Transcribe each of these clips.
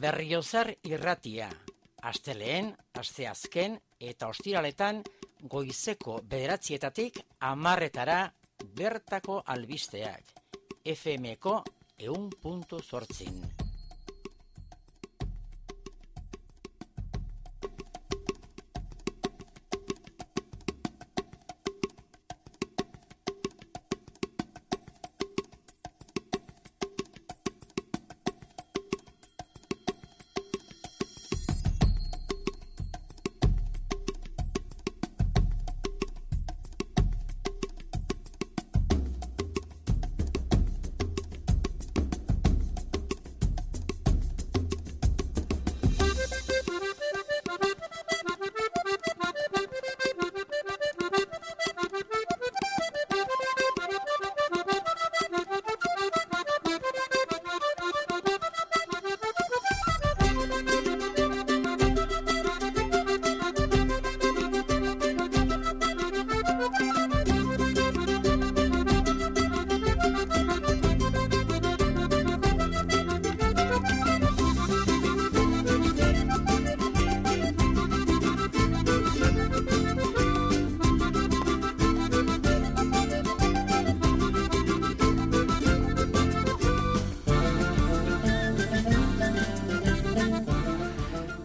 Berriozar irratia. Asteleen, asteazken eta ostiraletan goizeko bederatzietatik amarretara bertako albisteak. FMko eun puntu zortzin.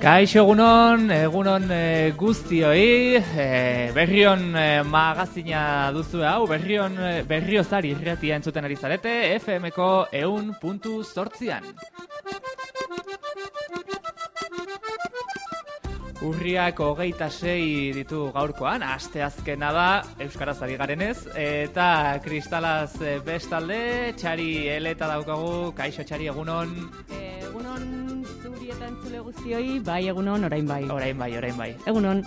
Kaixo egunon, egunon e, guztioi, e, berrion e, magazina duzu hau, berrion, e, berriozari irratia entzuten ari zarete, FMko eun puntu sortzian. Urriak hogeita sei ditu gaurkoan, aste azkena da, Euskaraz ari garenez, eta kristalaz e, bestalde, txari eleta daukagu, kaixo txari egunon. egunon zuri eta entzule guztioi, bai egunon, orain bai. Orain bai, orain bai. Egunon.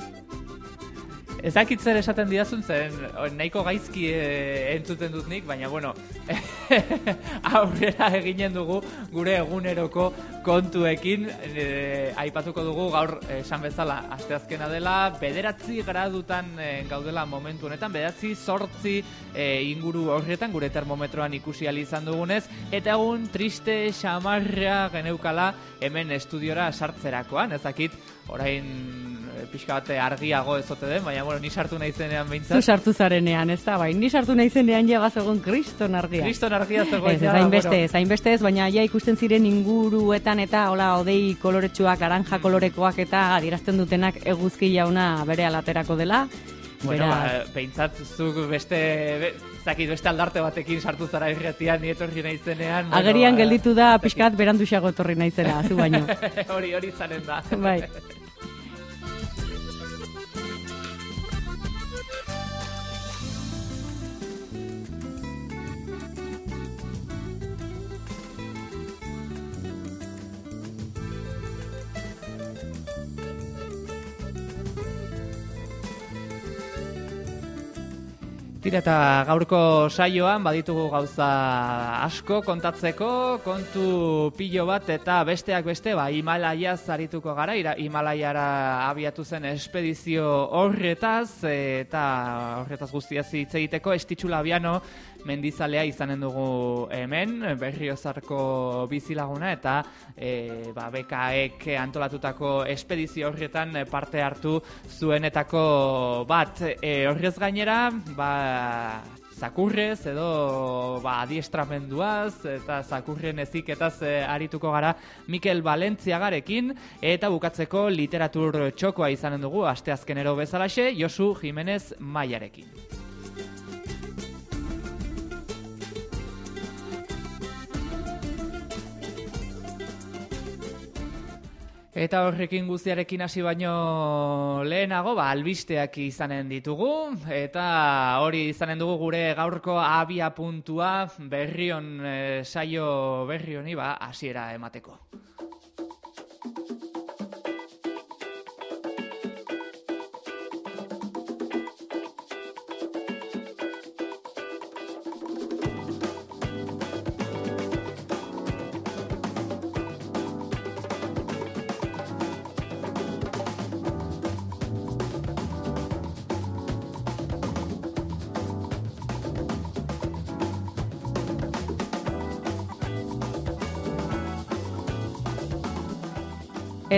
Ezakit zer esaten didazun zen, nahiko gaizki e, entzuten dut nik, baina bueno, aurrera eginen dugu gure eguneroko kontuekin, e, aipatuko dugu gaur esan bezala asteazkena dela, bederatzi gradutan e, gaudela momentu honetan, bederatzi sortzi e, inguru horretan gure termometroan ikusi izan dugunez, eta egun triste xamarra geneukala hemen estudiora sartzerakoan, ezakit orain pixka bate argiago ezote den, baina bueno, ni sartu nahi zenean behintzat. Zu sartu zarenean, ez da, bai, ni sartu nahi zenean ja bazegoen kriston argia. Kriston argia zegoen. Ez, zain beste, ez, zain beste ez, baina ja ikusten ziren inguruetan eta hola odei koloretsuak, aranja kolorekoak eta adierazten dutenak eguzki jauna bere alaterako dela. Bueno, ba, behintzat zuk beste, be, zakit beste aldarte batekin sartu zara irretian, ni etorri nahi zenean. Agerian gelditu da pixkat beranduxago etorri nahi zera, zu baino. hori, hori zanen da. bai. Tira eta gaurko saioan baditugu gauza asko kontatzeko, kontu pilo bat eta besteak beste, ba, Himalaia zarituko gara, ira, Himalaiara abiatu zen espedizio horretaz, eta horretaz guztiaz hitz egiteko, estitxula biano mendizalea izanen dugu hemen, berriozarko bizilaguna, eta e, ba, bekaek antolatutako espedizio horretan parte hartu zuenetako bat. E, horrez gainera, ba, zakurrez edo ba, adiestramenduaz eta zakurren eziketaz e, arituko gara Mikel Valentziagarekin eta bukatzeko literatur txokoa izanen dugu asteazkenero bezalaxe Josu Jimenez Maiarekin. Eta horrekin guztiarekin hasi baino lehenago, ba, albisteak izanen ditugu, eta hori izanen dugu gure gaurko abia puntua berrion eh, saio berrioni, ba, hasiera emateko.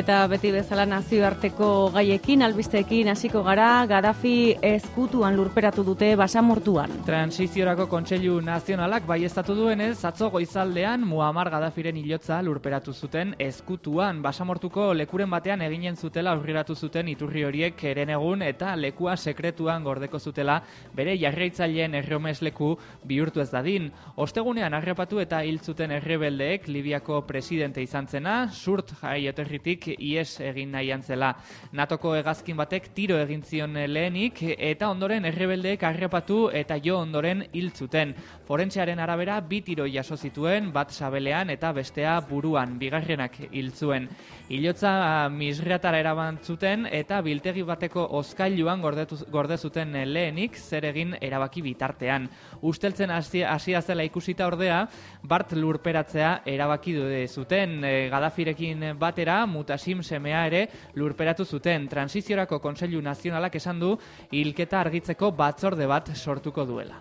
Eta beti bezala nazioarteko gaiekin, albisteekin hasiko gara, Gaddafi ezkutuan lurperatu dute basamortuan. Transiziorako Kontseilu Nazionalak baiestatu duenez, atzo goizaldean Muammar Gaddafiren hilotza lurperatu zuten ezkutuan. Basamortuko lekuren batean eginen zutela aurreratu zuten iturri horiek eren egun eta lekua sekretuan gordeko zutela bere jarraitzaileen erromesleku bihurtu ez dadin. Ostegunean arrepatu eta hil zuten errebeldeek Libiako presidente izan zena, surt jaioterritik ies egin nahi antzela. Natoko egazkin batek tiro egin zion lehenik eta ondoren errebeldeek arrepatu eta jo ondoren hiltzuten. Forentsearen arabera bi tiro jaso zituen bat sabelean eta bestea buruan bigarrenak hiltzuen. Ilotza misriatara erabantzuten eta biltegi bateko oskailuan gorde zuten lehenik zer egin erabaki bitartean. Usteltzen hasia zela ikusita ordea, Bart lurperatzea erabaki du zuten e, Gadafirekin batera, Mutasim semea ere lurperatu zuten. Transiziorako Kontseilu Nazionalak esan du hilketa argitzeko batzorde bat sortuko duela.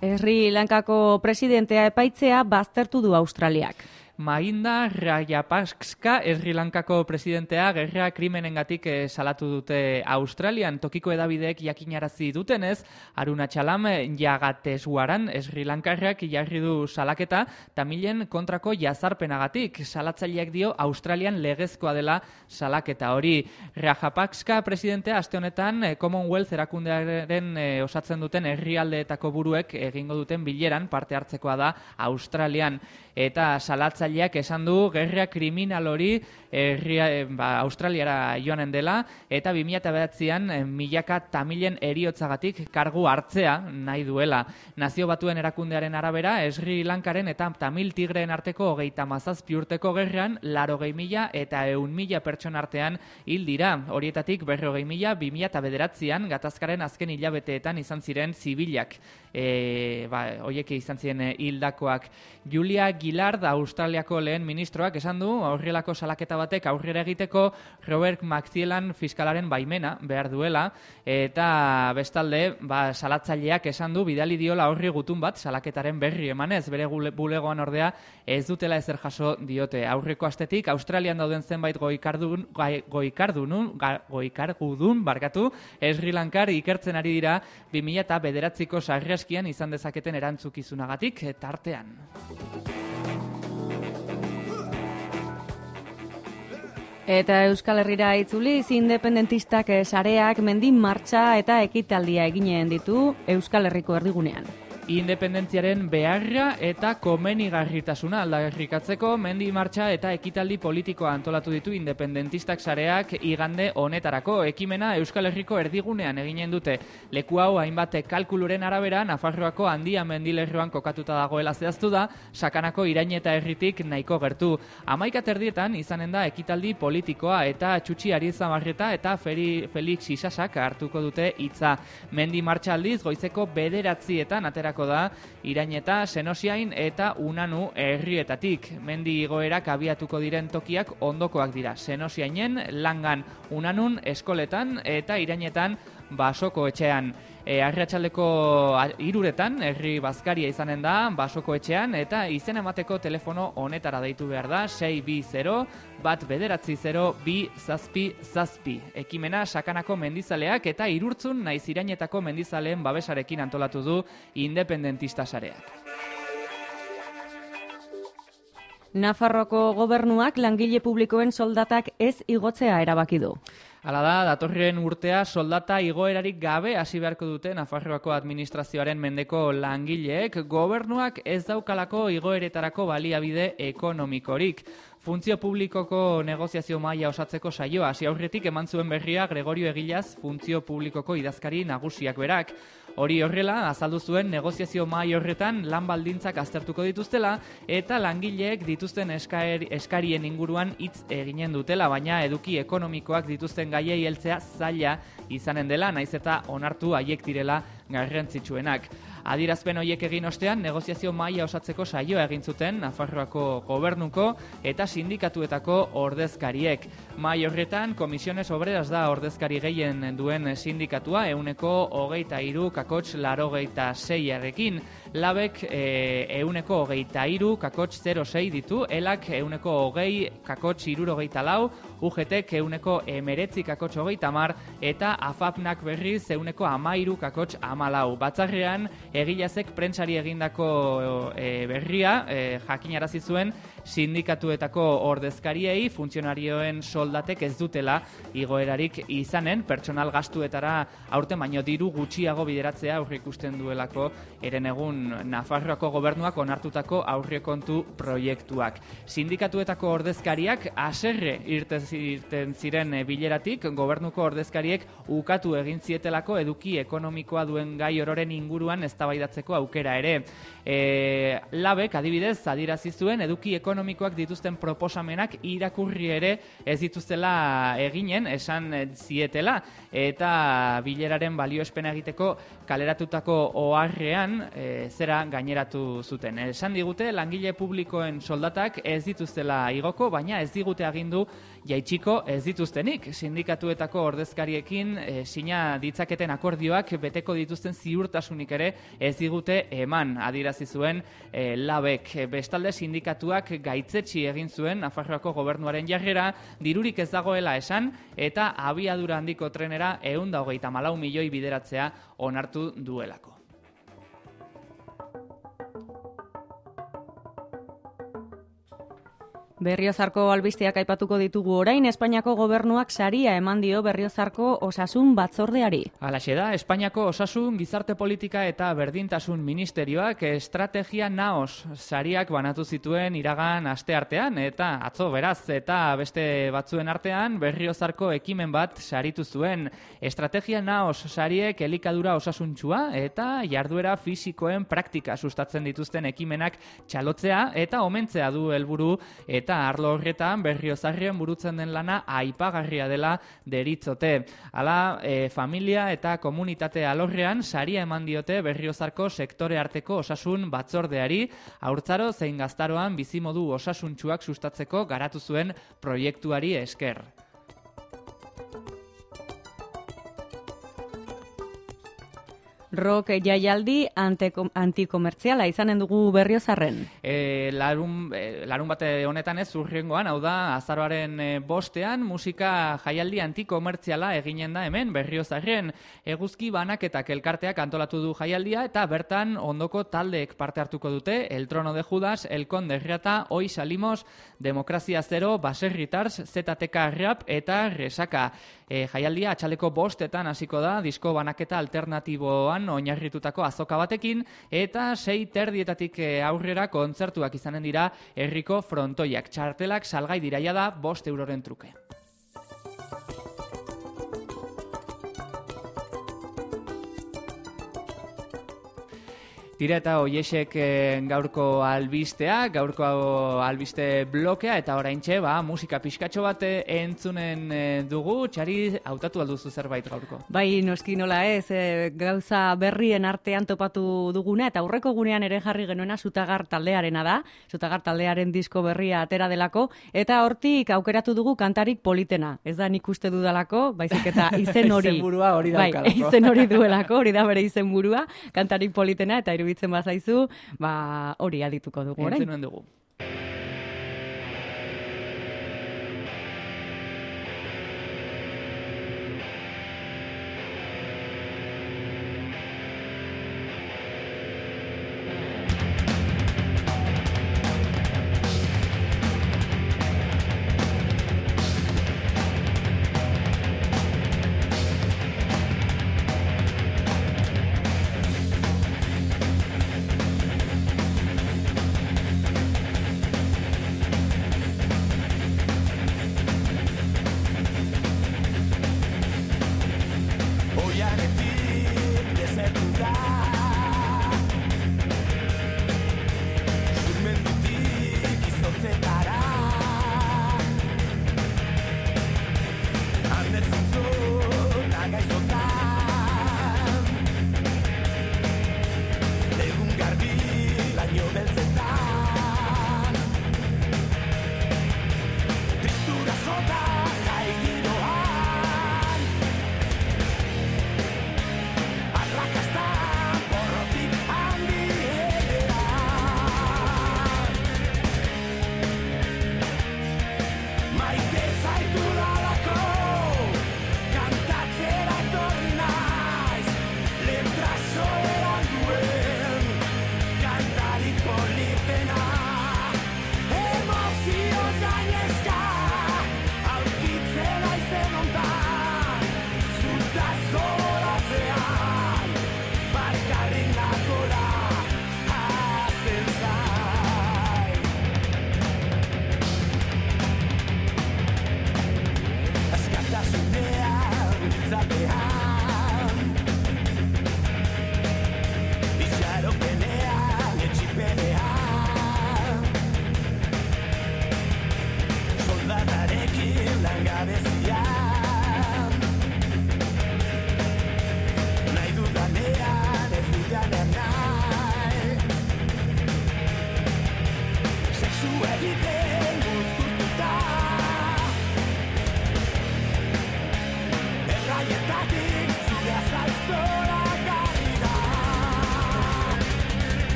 Herri Lankako presidentea epaitzea baztertu du Australiak. Mainda Rajapakska Sri Lankako presidentea gerra krimenengatik eh, salatu dute Australian. Tokiko edabideek jakinarazi dutenez Aruna Chalam Jagatesuaran Sri Lankarrak jarri du salaketa tamilen kontrako jazarpenagatik. Salatzaileak dio Australian legezkoa dela salaketa hori. Rajapakska presidentea aste honetan eh, Commonwealth erakundearen eh, osatzen duten herrialdeetako buruek egingo duten bileran parte hartzekoa da Australian. Eta salatzaileak esan du gerria kriminal hori erria, eh, ba, Australiara joanen dela eta 2009an eh, milaka tamilen eriotzagatik kargu hartzea nahi duela. Nazio batuen erakundearen arabera Sri Lankaren eta tamil tigreen arteko hogeita mazazpi urteko gerran laro mila eta eun mila pertsona artean hil dira. Horietatik berrogei mila, bi mila eta bederatzean gatazkaren azken hilabeteetan izan ziren zibilak. E, ba, oieke izan ziren hildakoak. Julia Gillard, Australiako lehen ministroak esan du, aurrelako salaketa batek aurrera egiteko Robert McClellan fiskalaren baimena behar duela, eta bestalde, ba, salatzaileak esan du, bidali diola horri gutun bat, salaketaren berri emanez, bere bulegoan ordea, ez dutela ezer jaso diote. Aurreko astetik, Australian dauden zenbait goikardun, goikardun, goikardun, barkatu, Sri Lankar ikertzen ari dira, 2000 eta bederatziko sarreskian izan dezaketen erantzukizunagatik, tartean. Eta Euskal Herrira itzuliz independentistak sareak mendin martxa eta ekitaldia eginen ditu Euskal Herriko erdigunean. Independentziaren beharra eta komenigarritasuna aldagerrikatzeko mendi martxa eta ekitaldi politikoa antolatu ditu independentistak sareak igande honetarako. Ekimena Euskal Herriko erdigunean eginen dute. Leku hau hainbat kalkuluren arabera Nafarroako handia mendilerroan kokatuta dagoela zehaztu da, sakanako irain eta herritik nahiko gertu. Amaika terdietan izanen da ekitaldi politikoa eta txutxi arizamarreta eta Feri Felix Isasak hartuko dute hitza. Mendi martxa aldiz goizeko bederatzietan aterako da iraineta senosiain eta unanu herrietatik. Mendi igoerak abiatuko diren tokiak ondokoak dira. Senosiainen, langan unanun eskoletan eta irainetan basoko etxean. E, Arratxaldeko iruretan, herri bazkaria izanen da, basoko etxean, eta izen emateko telefono honetara deitu behar da, 6-2-0, bat bederatzi 0, bi zazpi zazpi. Ekimena sakanako mendizaleak eta irurtzun naiz irainetako mendizaleen babesarekin antolatu du independentista sareak. Nafarroko gobernuak langile publikoen soldatak ez igotzea erabaki du. Hala da, datorren urtea soldata igoerarik gabe hasi beharko dute Nafarroako administrazioaren mendeko langileek gobernuak ez daukalako igoeretarako baliabide ekonomikorik. Funtzio publikoko negoziazio maila osatzeko saioa hasi aurretik eman zuen berria Gregorio Egilaz funtzio publikoko idazkari nagusiak berak. Hori horrela, azaldu zuen negoziazio mai horretan lan baldintzak aztertuko dituztela eta langileek dituzten eskaer, eskarien inguruan hitz eginen dutela, baina eduki ekonomikoak dituzten gaiei heltzea zaila izanen dela, naiz eta onartu haiek direla garrantzitsuenak. Adirazpen horiek egin ostean, negoziazio maila osatzeko saioa egin zuten Nafarroako gobernuko eta sindikatuetako ordezkariek. Mai horretan, komisiones obreras da ordezkari gehien duen sindikatua, euneko hogeita iru kakots laro geita zeiarekin. Labek e, euneko hogeita iru kakotx 06 ditu, elak euneko hogei kakotx irurogeita lau, UGT euneko emeretzi kakotx hogeita mar, eta AFAPnak berriz euneko amairu kakotx amalau. Batzarrean, egilazek prentsari egindako e, berria, e, jakinarazi zuen, sindikatuetako ordezkariei funtzionarioen soldatek ez dutela igoerarik izanen pertsonal gastuetara aurten baino diru gutxiago bideratzea aurrikusten duelako eren egun Nafarroako gobernuak onartutako aurrekontu proiektuak. Sindikatuetako ordezkariak aserre irten ziren bileratik gobernuko ordezkariek ukatu egin zietelako eduki ekonomikoa duen gai ororen inguruan eztabaidatzeko aukera ere. E, labek adibidez adirazi zuen eduki ekonomikoa ekonomikoak dituzten proposamenak irakurri ere ez dituztela eginen, esan zietela, eta bileraren balioespena egiteko kaleratutako oharrean e, zera gaineratu zuten. Esan digute, langile publikoen soldatak ez dituztela igoko, baina ez digute agindu jaitsiko ez dituztenik. Sindikatuetako ordezkariekin e, sina ditzaketen akordioak beteko dituzten ziurtasunik ere ez digute eman adirazi zuen e, labek. Bestalde sindikatuak gaitzetsi egin zuen Nafarroako gobernuaren jarrera, dirurik ez dagoela esan, eta abiadura handiko trenera eunda hogeita malau milioi bideratzea onartu duelako. Berriozarko albisteak aipatuko ditugu orain, Espainiako gobernuak saria eman dio Berriozarko osasun batzordeari. Alaxe da, Espainiako osasun gizarte politika eta berdintasun ministerioak estrategia naos sariak banatu zituen iragan aste artean, eta atzo beraz, eta beste batzuen artean, Berriozarko ekimen bat saritu zuen. Estrategia naos sariek elikadura osasuntxua eta jarduera fisikoen praktika sustatzen dituzten ekimenak txalotzea eta omentzea du helburu eta eta arlo horretan berriozarrien burutzen den lana aipagarria dela deritzote. Hala, e, familia eta komunitate alorrean saria eman diote berriozarko sektore arteko osasun batzordeari, haurtzaro zein gaztaroan bizimodu osasuntxuak sustatzeko garatu zuen proiektuari esker. Rock jaialdi antikomertziala izanen dugu berriozarren. E, larun, e, larun bate honetan ez urriengoan, hau da, azaroaren e, bostean, musika jaialdi antikomertziala eginen da hemen berriozarren. Eguzki banaketak elkarteak antolatu du jaialdia eta bertan ondoko taldeek parte hartuko dute, El Trono de Judas, El Conde Riata, Oi Salimos, Demokrazia Zero, Baserritars, ZTK Rap eta Resaka. E, jaialdia atxaleko bostetan hasiko da, disko banaketa alternatiboan oinarritutako azoka batekin eta sei terdietatik eh, aurrera kontzertuak izanen dira herriko frontoiak. Txartelak salgai diraia da bost euroren truke. Tira eta hoiesek eh, gaurko albistea, gaurko albiste blokea, eta orain txe, ba, musika pixkatxo bat eh, entzunen eh, dugu, txari hautatu alduzu zerbait gaurko. Bai, noski nola ez, gauza berrien artean topatu duguna, eta aurreko gunean ere jarri genuena zutagar taldearena da, zutagar taldearen disko berria atera delako, eta hortik aukeratu dugu kantarik politena. Ez da nik uste dudalako, baizik eta izen hori. izen burua hori bai, izen hori duelako, hori da bere izen burua, kantarik politena, eta iruditzen bazaizu, ba hori adituko dugu, orain. Entzun dugu.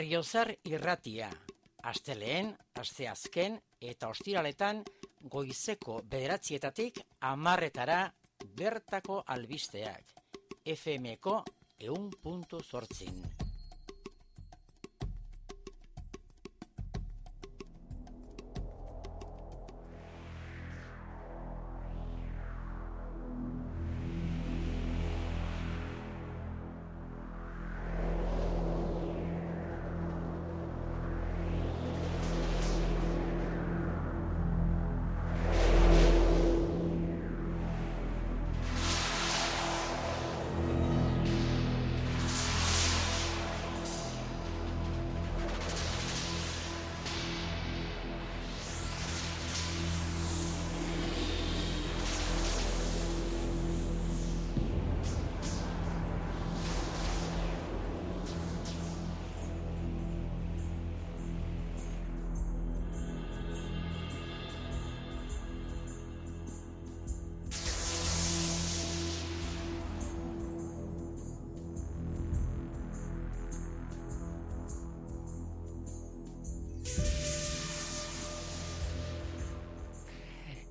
Berriozar irratia. Asteleen, asteazken eta ostiraletan goizeko bederatzietatik amarretara bertako albisteak. FMko eun puntu zortzin.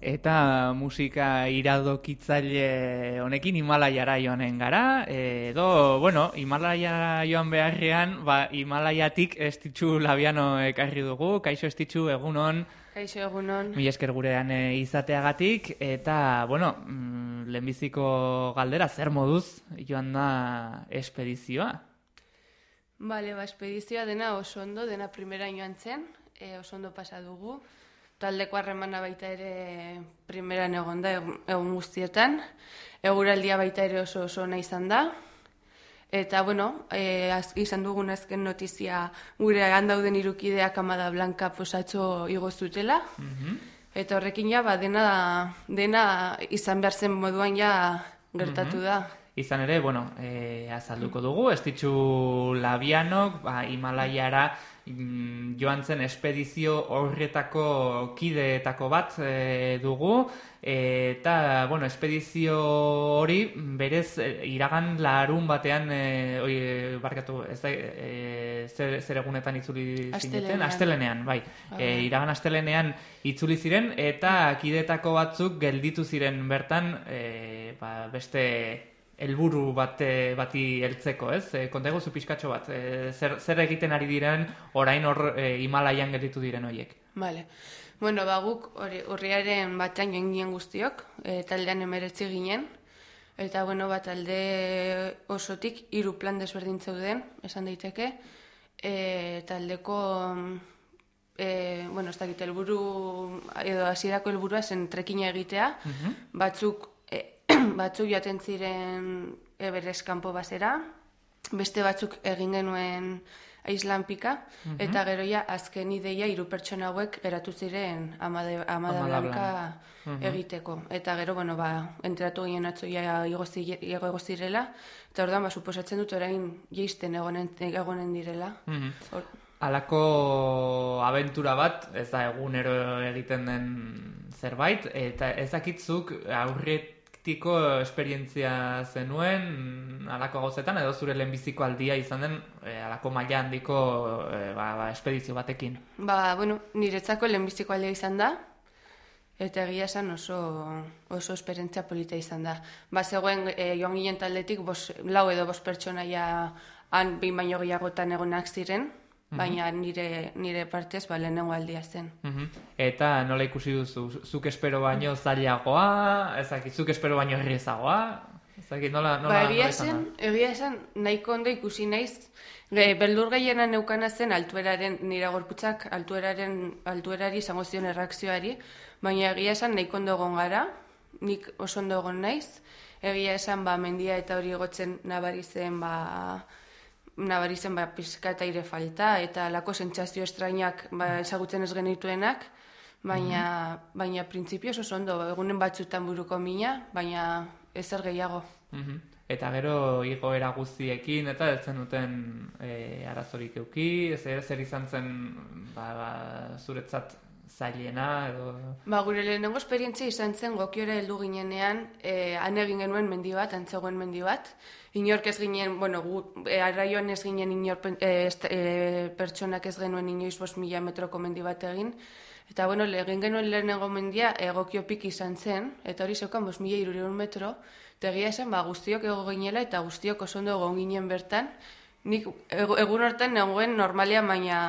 Eta musika iradokitzaile honekin Himalaiara joanen gara, edo, bueno, Himalaiara joan beharrean, ba, Himalaiatik estitzu labiano ekarri dugu, kaixo estitzu egunon. Kaixo egunon. Mi esker gurean eh, izateagatik, eta, bueno, mm, lehenbiziko galdera, zer moduz joan da espedizioa? Bale, ba, espedizioa dena oso ondo, dena primera joan zen, e, oso ondo pasa dugu taldeko harremana baita ere primeran egon da egun guztietan. Eguraldia baita ere oso oso ona izan da. Eta, bueno, e, az, izan dugun azken notizia gure handauden irukideak amada blanka posatxo igo zutela. Eta horrekin ja, ba, dena, dena izan behar zen moduan ja gertatu da. Izan ere, bueno, e, azalduko dugu, ez labianok, ba, Himalaiara mm, joan zen espedizio horretako kideetako bat e, dugu, eta, bueno, espedizio hori berez e, iragan larun batean, e, oi, e, barkatu, ez da, e, zer, zer egunetan itzuli zineten? Astelenean, bai. E, iragan astelenean itzuli ziren, eta kideetako batzuk gelditu ziren bertan, e, ba, beste helburu bate bati heltzeko, ez? E, konta eguzu pixkatxo bat, e, zer, zer egiten ari diren orain hor e, Himalaian gelditu diren hoiek. Vale. Bueno, ba, guk urriaren batean joan ginen guztiok, e, taldean emeretzi ginen, eta, bueno, ba, talde osotik hiru plan desberdin zeuden, esan daiteke, e, taldeko, e, bueno, ez dakit, helburu, edo hasierako helburua zen trekina egitea, batzuk, e, batzuk joaten ziren eberes kanpo basera, beste batzuk egin genuen aislan pika, eta gero ja azken ideia hiru pertsona hauek geratu ziren amade, amada Amada blanka egiteko. Eta gero, bueno, ba, enteratu ginen atzo ja igo zi- igo zirela, eta orduan, ba, suposatzen dut orain jeisten egonen, egonen direla. Hor- Halako abentura bat, ez da egunero egiten den zerbait, eta ezakitzuk aurretiko esperientzia zenuen halako gauzetan, edo zure lehenbiziko aldia izan den e, halako maila handiko e, ba, ba, espedizio batekin. Ba, bueno, niretzako lehenbiziko aldea izan da, eta egia esan oso, oso esperientzia polita izan da. Ba, zegoen e, joan ginen taldetik, bos, lau edo bos pertsonaia han behin baino gehiagotan egonak ziren, baina nire, nire partez ba, lehenengo aldia zen. Mhm. Eta nola ikusi duzu, zuk espero baino zailagoa, ezakit, zuk espero baino errezagoa, ezakit, nola, nola, Ba, egia esan, egia esan, nahiko ondo ikusi naiz, ge, beldur gehiena neukana zen altueraren, nire gorputzak altueraren, altuerari izango zion erreakzioari, baina egia esan nahiko ondo egon gara, nik oso ondo egon naiz, egia esan, ba, mendia eta hori gotzen nabari zen, ba, nabari zen, ba, pizka eta aire falta, eta lako sentsazio estrainak, ba, ezagutzen ez genituenak, baina, baina printzipioz oso ondo, egunen batzutan buruko mina, baina ezer gehiago. Mhm. Eta gero igoera guztiekin, eta ez zenuten e, arazorik euki, zer, zer izan zen ba, ba, zuretzat zailena, edo... Ba, gure lehenengo esperientzia izan zen gokiora heldu ginenean, e, han egin genuen mendi bat, antzegoen mendi bat. Inork ez ginen, bueno, gu, e, arraioan ez ginen inor e, est- e, pertsonak ez genuen inoiz bost mila metroko mendi bat egin. Eta, bueno, egin genuen lehenengo mendia egokio piki izan zen, eta hori zeukan bost mila irureun metro, eta egia esan, ba, guztiok ego ginela eta guztiok oso ondo egon ginen bertan. Nik egun hortan nengoen normalia, baina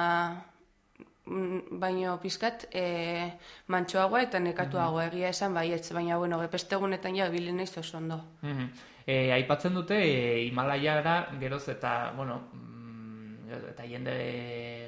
baino pizkat e, mantxoagoa eta nekatuagoa egia esan baietz, baina bueno, beste egunetan ja bilen naiz oso ondo. Mhm. E, aipatzen dute e, Himalaiara geroz eta, bueno, mm, eta jende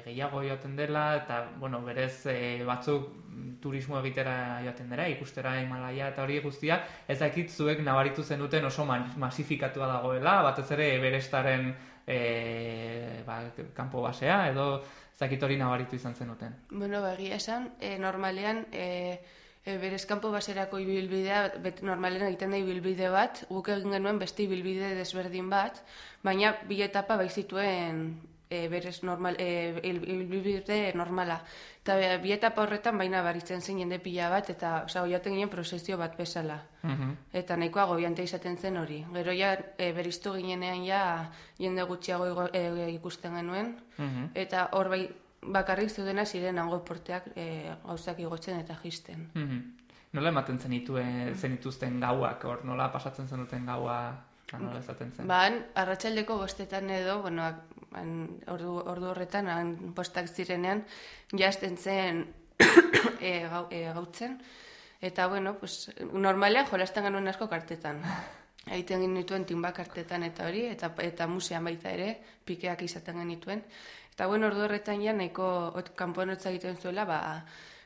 gehiago joaten dela, eta, bueno, berez e, batzuk mm, turismo egitera joaten dira, ikustera Himalaia eta hori guztia, ez dakit zuek nabaritu zenuten oso masifikatua dagoela, batez ere berestaren e, ba, kanpo basea, edo ez dakit hori nabaritu izan zenuten. Bueno, ba, egia esan, e, normalean, e, e, berez kanpo baserako ibilbidea, bet, normalean egiten da ibilbide bat, guk egin genuen beste ibilbide desberdin bat, baina bi etapa bai zituen e, berez normal, e, il- ibilbide normala. Eta bi etapa horretan baina baritzen zen jende pila bat, eta oza, oiaten ginen prozesio bat bezala. Mhm. Eta nahiko agobiante izaten zen hori. Gero ja, e, beriztu ginenean ja jende gutxiago igo- e, ikusten genuen, Mhm. eta hor bai bakarrik zeudena ziren hango porteak e, gauzak igotzen eta jisten. Mhm. Nola ematen zenituen, zenituzten gauak, hor nola pasatzen zenuten gaua, eta nola esaten zen? Ba, arratsaldeko bostetan edo, bueno, han, ordu, ordu horretan, han postak zirenean, jazten zen e, gau, e, gautzen. Eta, bueno, pues, normalean jolasten genuen asko kartetan. Egiten genituen tinbak kartetan eta hori, eta, eta musean baita ere, pikeak izaten genituen. Eta, bueno, ordu horretan ja, nahiko ot, kanpoan hotza egiten zuela, ba,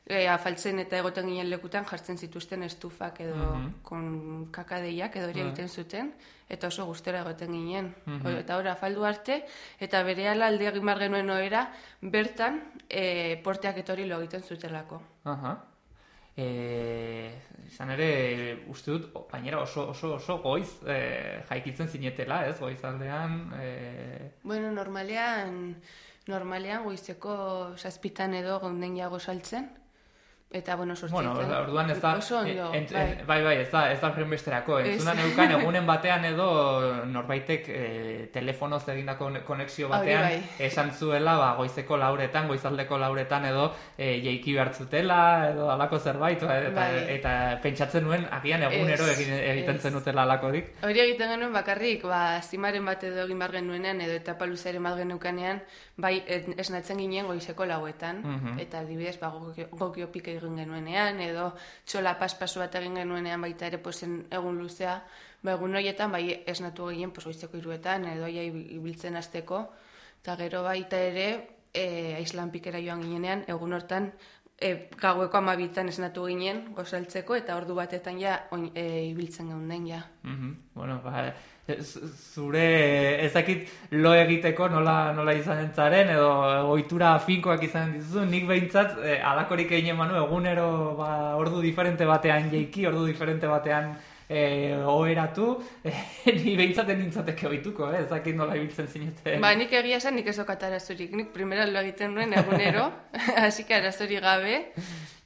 e, afaltzen eta egoten ginen lekutan jartzen zituzten estufak edo Mhm. kon kakadeiak edo hori Bai. egiten zuten, eta oso gustora egoten ginen. Mhm. Hori, Eta hori afaldu arte, eta bere ala alde egin behar genuen ohera, bertan e, porteak etori lo egiten zutelako. Aha. E, izan ere, uste dut, gainera oso, oso, oso goiz e, jaikitzen zinetela, ez, goizaldean. E, Bueno, normalean, normalean goizeko zazpitan edo geunden jago saltzen. Eta, bueno, sortzitzen. bueno, orduan ez da, Oso ondo, ent- bai. bai, bai, ez da, ez da besterako. Entzuna neukan, egunen batean edo norbaitek e, telefonoz egindako ne- konexio batean bai. esan zuela, ba, goizeko lauretan, goizaldeko lauretan edo e, jeiki behartzutela, edo alako zerbait, ba, eta, Bai. eta pentsatzen nuen, agian egunero Ez, egin, egiten zenutela alakorik. Hori egiten genuen bakarrik, ba, zimaren bat edo egin bar genuenean, edo etapa luzaren bat genukanean, bai, esnatzen ginen goizeko lauetan, Mhm. eta adibidez, ba, gokio, gokio pika egin genuenean, edo txola paspasu bat egin genuenean baita ere posen egun luzea, ba, egun horietan, bai, esnatu ginen, pues, goizeko iruetan, edo ja ibi- ibiltzen hasteko, eta gero baita ere, e, aislan pikera joan ginenean, egun hortan, e, gaueko amabitan esnatu ginen, gozaltzeko, eta ordu batetan ja, oin, e, ibiltzen geunden ja. Mhm. Bueno, ba, zure ez dakit lo egiteko nola, nola izan entzaren, edo ohitura finkoak izan dituzu, nik behintzat eh, alakorik egin emanu egunero ba, ordu diferente batean jeiki, ordu diferente batean eh, oheratu, eh, ni behintzat nintzateke ohituko, eh? ez dakit nola ibiltzen zinete. Ba, nik egia esan nik ez daukat arazorik. Nik primera lo egiten nuen egunero, hasi arazorik gabe,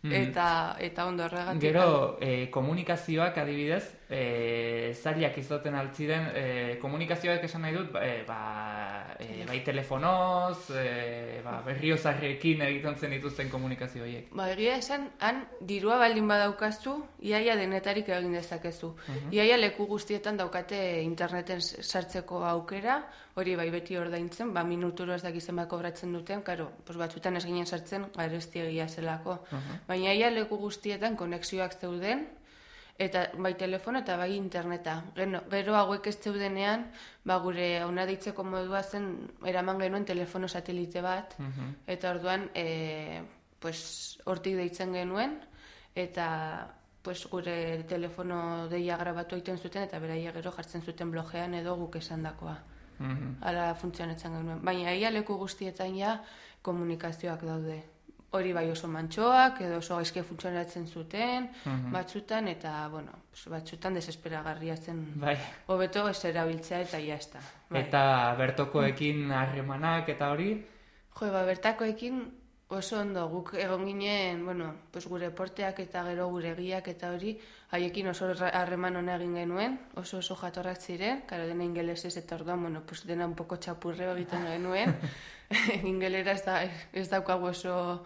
eta, eta ondo horregatik. Gero, eh, komunikazioak adibidez, eh, zailak izaten altziren, eh, komunikazioak esan nahi dut, ba, eh, ba, eh, bai telefonoz, eh, ba, berriozarrekin egiten zen dituzten komunikazio horiek. Ba, egia esan, han dirua baldin badaukazu, iaia denetarik egin dezakezu. Iaia leku guztietan daukate interneten sartzeko aukera, hori bai beti ordaintzen, ba, minuturo ez dakizen bat kobratzen duten, karo, pues batzutan ez ginen sartzen, garesti egia zelako. Baina ia leku guztietan konexioak zeuden, eta bai telefono eta bai interneta. Gero, gero hauek ez zeudenean, ba gure ona deitzeko modua zen eraman genuen telefono satelite bat, eta orduan e, pues, hortik deitzen genuen, eta pues, gure telefono deia grabatu egiten zuten, eta beraia gero jartzen zuten blogean edo guk esandakoa. Mhm. Hala funtzionatzen genuen. Baina ia leku guztietan ja komunikazioak daude. Hori bai oso mantxoak, edo oso gaizke funtzionatzen zuten, batzutan, eta, bueno, batzutan desesperagarria zen. Bai. Hobeto ez erabiltzea eta ja ez da. Bai. Eta bertokoekin harremanak eta hori, Jo, ba, bertakoekin oso ondo guk egon ginen, bueno, pues gure porteak eta gero gure giak eta hori, haiekin oso harreman ona egin genuen, oso oso jatorrak ziren, karo dena ingelesez eta orduan, bueno, pues dena un poco txapurreo egiten genuen, ingelera ez, da, ez daukagu oso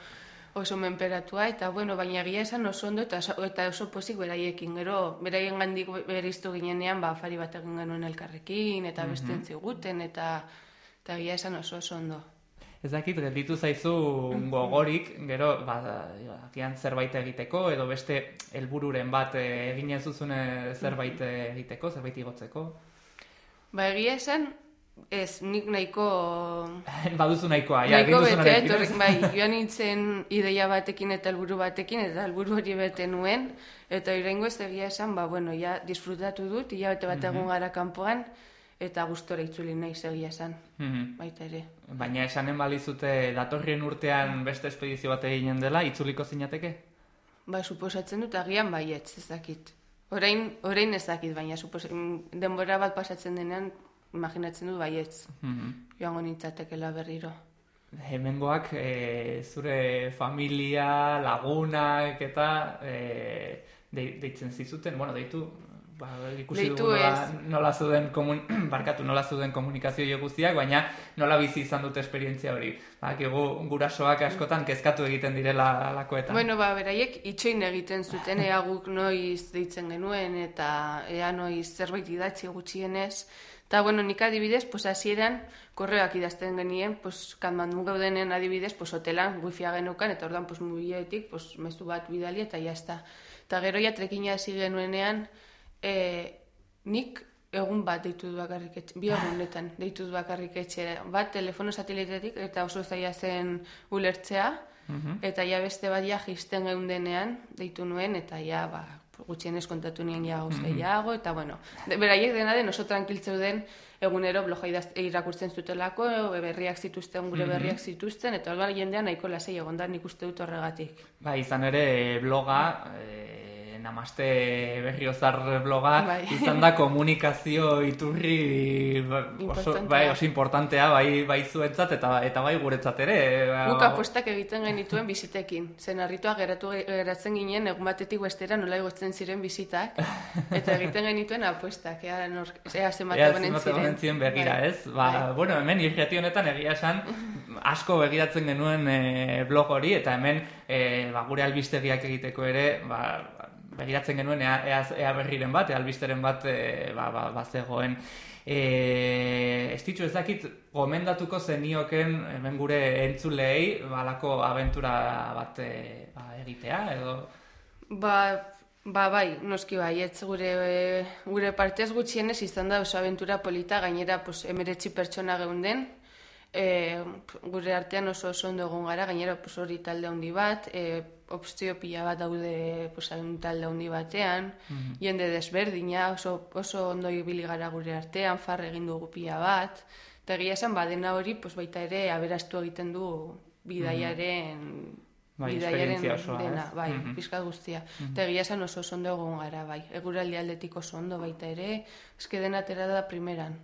oso menperatua, eta bueno, baina egia esan oso ondo eta, eta oso pozik beraiekin, gero beraien gandik beriztu ginenean, ba, afari bat egin genuen elkarrekin, eta beste ziguten, eta, eta egia esan oso oso ondo. ez dakit, gelditu zaizu gogorik, gero, ba, agian zerbait egiteko, edo beste helbururen bat eh, egin ez duzune zerbait eh, egiteko, zerbait igotzeko. Ba, egia esan, ez, nik nahiko... Baduzu nahikoa, ja, nahiko bete, duzunarekin, ez? etorri, bai, joan nintzen ideia batekin eta helburu batekin, eta helburu hori bete nuen, eta irengo ez egia esan, ba, bueno, ja, disfrutatu dut, ia bat egun gara kanpoan, eta gustora itzuli nahi egia esan, Mhm. baita ere. Baina esanen balizute datorrien urtean beste espedizio bat eginen dela, itzuliko zinateke? Ba, suposatzen dut, agian baietz, ez dakit. Orain, orain ez dakit, baina supos, denbora bat pasatzen denean, imaginatzen dut baietz. Mhm. Joango nintzatekela berriro. Hemengoak e, zure familia, lagunak eta e, de, deitzen zizuten, bueno, deitu, ba, ikusi Deitu dugu nola, nola zuden komun, barkatu, nola zuden komunikazio guztiak, baina nola bizi izan dute esperientzia hori. Bakigu gurasoak askotan kezkatu egiten direla alakoetan. Bueno, ba, beraiek itxoin egiten zuten, ea guk noiz deitzen genuen, eta ea noiz zerbait idatzi gutxienez. Eta, bueno, nik adibidez, pues, hasieran korreoak idazten genien, pues, kanmandu gaudenen adibidez, pues, hotelan wifia genukan, eta ordan pues, mubiletik, pues, mezu bat bidali, eta jazta. Eta gero ja trekina hasi genuenean, e, nik egun bat deitu du bakarrik etxe, bi egunetan deitu du bakarrik etxe. Bat telefono satelitetik eta oso zaila zen ulertzea, Mhm. eta ja beste bat ja jisten geundenean deitu nuen, eta ja, ba, gutxienez kontatu nien ja gauz gehiago, eta bueno, de, beraiek dena den oso tranquiltzeuden egunero bloga irakurtzen zutelako, berriak zituzten, gure berriak zituzten, eta alba jendean nahiko lasei egon da nik uste dut horregatik. Bai, izan ere bloga, e, namaste berriozar bloga, Bai. izan da komunikazio iturri ba, oso, bai, oso importantea, bai, bai zuentzat eta, eta bai guretzat ere. Ba, Guk apuestak egiten genituen bizitekin. Zen harritua geratu geratzen ginen egun batetik bestera nola igotzen ziren bizitak. Eta egiten genituen apuestak. Ea, nor, ea zenbat Ea, egonen ziren. Ziren begira, Bai. ez? Ba, Bai. bueno, hemen irrati honetan egia esan asko begiratzen genuen e, blog hori eta hemen e, ba, gure albistegiak egiteko ere ba, begiratzen genuen ea, ea, ea berriren bat, ea albisteren bat e, ba, ba, ba zegoen. E, ez ditzu ezakit gomendatuko zenioken hemen gure entzulei balako abentura bat e, ba, egitea edo... Ba, ba bai, noski bai, ez gure, gure partez gutxienez izan da oso aventura polita, gainera pues, emeretzi pertsona geunden, e, gure artean oso oso ondo egon gara, gainera pues, hori talde handi bat, e, opzio pila bat daude pues, talde handi batean, jende desberdina, oso, oso ondo ibili gara gure artean, far egin dugu pila bat, eta egia esan badena hori pues, baita ere aberastu egiten du bidaiaren Bai, bidaiaren osoa, dena, bai, Mhm. pizkat guztia. Eta egia esan oso ondo egon gara, bai. Eguraldi aldetik oso ondo baita ere, eske dena atera da primeran.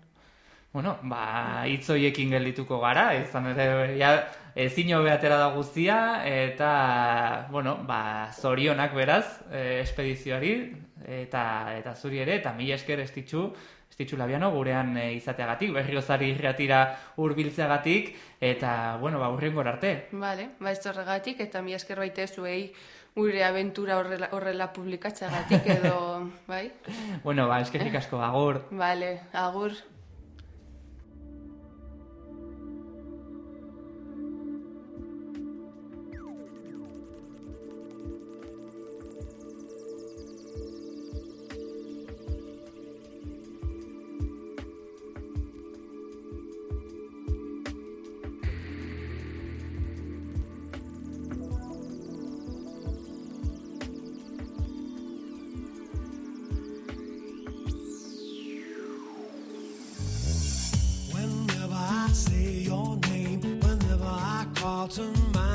Bueno, ba, hitz horiekin geldituko gara, izan ere, ja, ezin hobe atera da guztia, eta, bueno, ba, zorionak beraz, eh, espedizioari, eta, eta zuri ere, eta mila esker estitzu, estitzu labiano gurean eh, izateagatik, berriozari irratira hurbiltzeagatik, eta, bueno, ba, urriengor arte. Vale, ba ez horregatik, eta mi esker baita zuei gure aventura horrela, horrela publikatzeagatik edo, bai? Bueno, ba, eskerrik asko, agur. Vale, agur.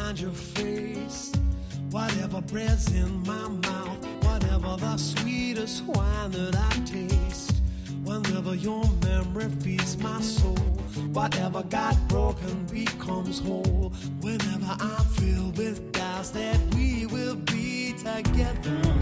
Mind your face, whatever bread's in my mouth, whatever the sweetest wine that I taste, whenever your memory feeds my soul, whatever got broken becomes whole. Whenever I'm filled with doubts that we will be together.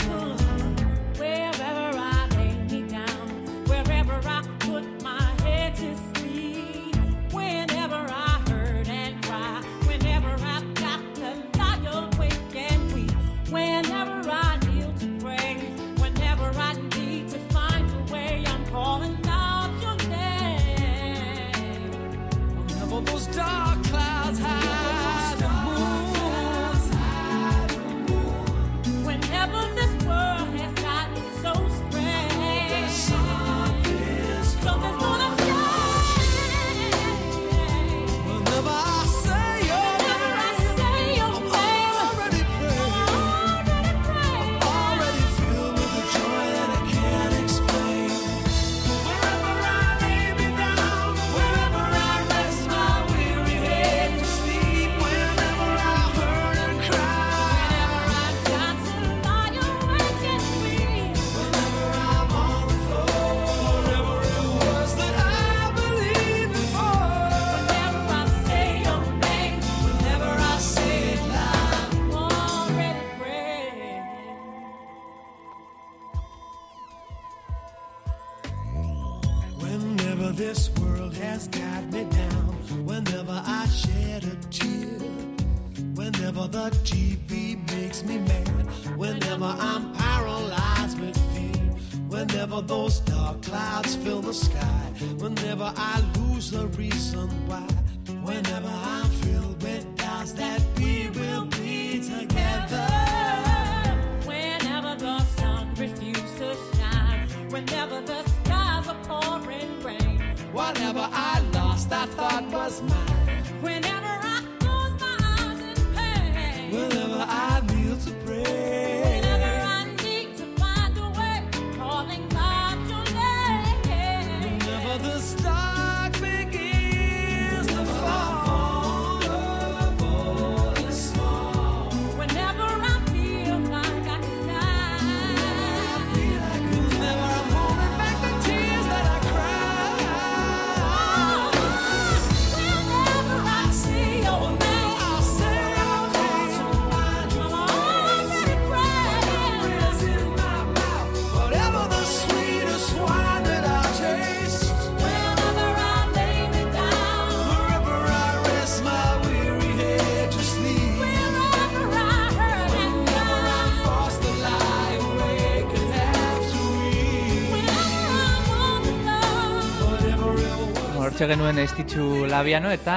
Genuen estitzu labiano eta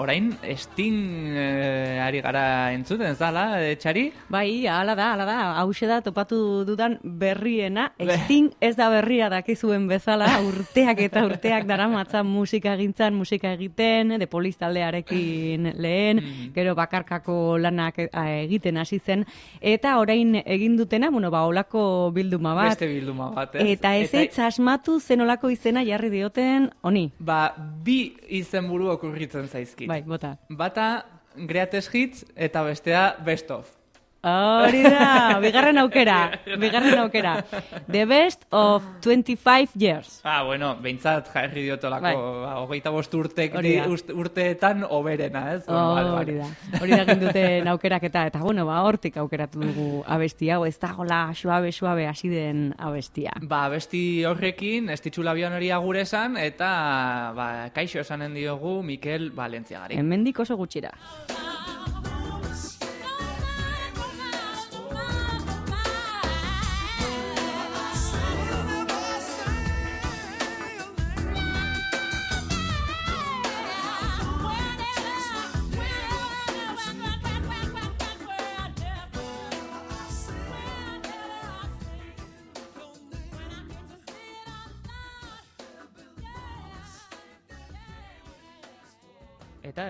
orain Sting eh, ari gara entzuten, ez dala, eh, txari? Bai, hala da, hala da. Hauxe da topatu dudan berriena. Sting ez da berria dakizuen bezala, urteak eta urteak daramatza musika egintzan, musika egiten, de taldearekin lehen, gero bakarkako lanak eh, egiten hasi zen eta orain egin dutena, bueno, ba olako bilduma bat. Beste bilduma bat, ez? Eta ez eitz asmatu zenolako izena jarri dioten honi. Ba, bi izenburu okurritzen zaizkit. Bai, bota. Bata, Greatest Hits eta bestea Best of. Hori da, bigarren aukera, bigarren aukera. The best of 25 years. Ah, bueno, behintzat jarri diotolako Bai. ba, hogeita bost urtek, Hori da. urteetan oberena, ez? Hori da, hori da egin duten aukeraketa, eta bueno, ba, hortik aukeratu dugu abesti hau, ez dagola suabe-suabe hasi den abestia. Ba, besti horrekin, estitxu labian hori agure esan, eta ba, kaixo esanen diogu Mikel Valentziagari. Hemendik oso gutxira.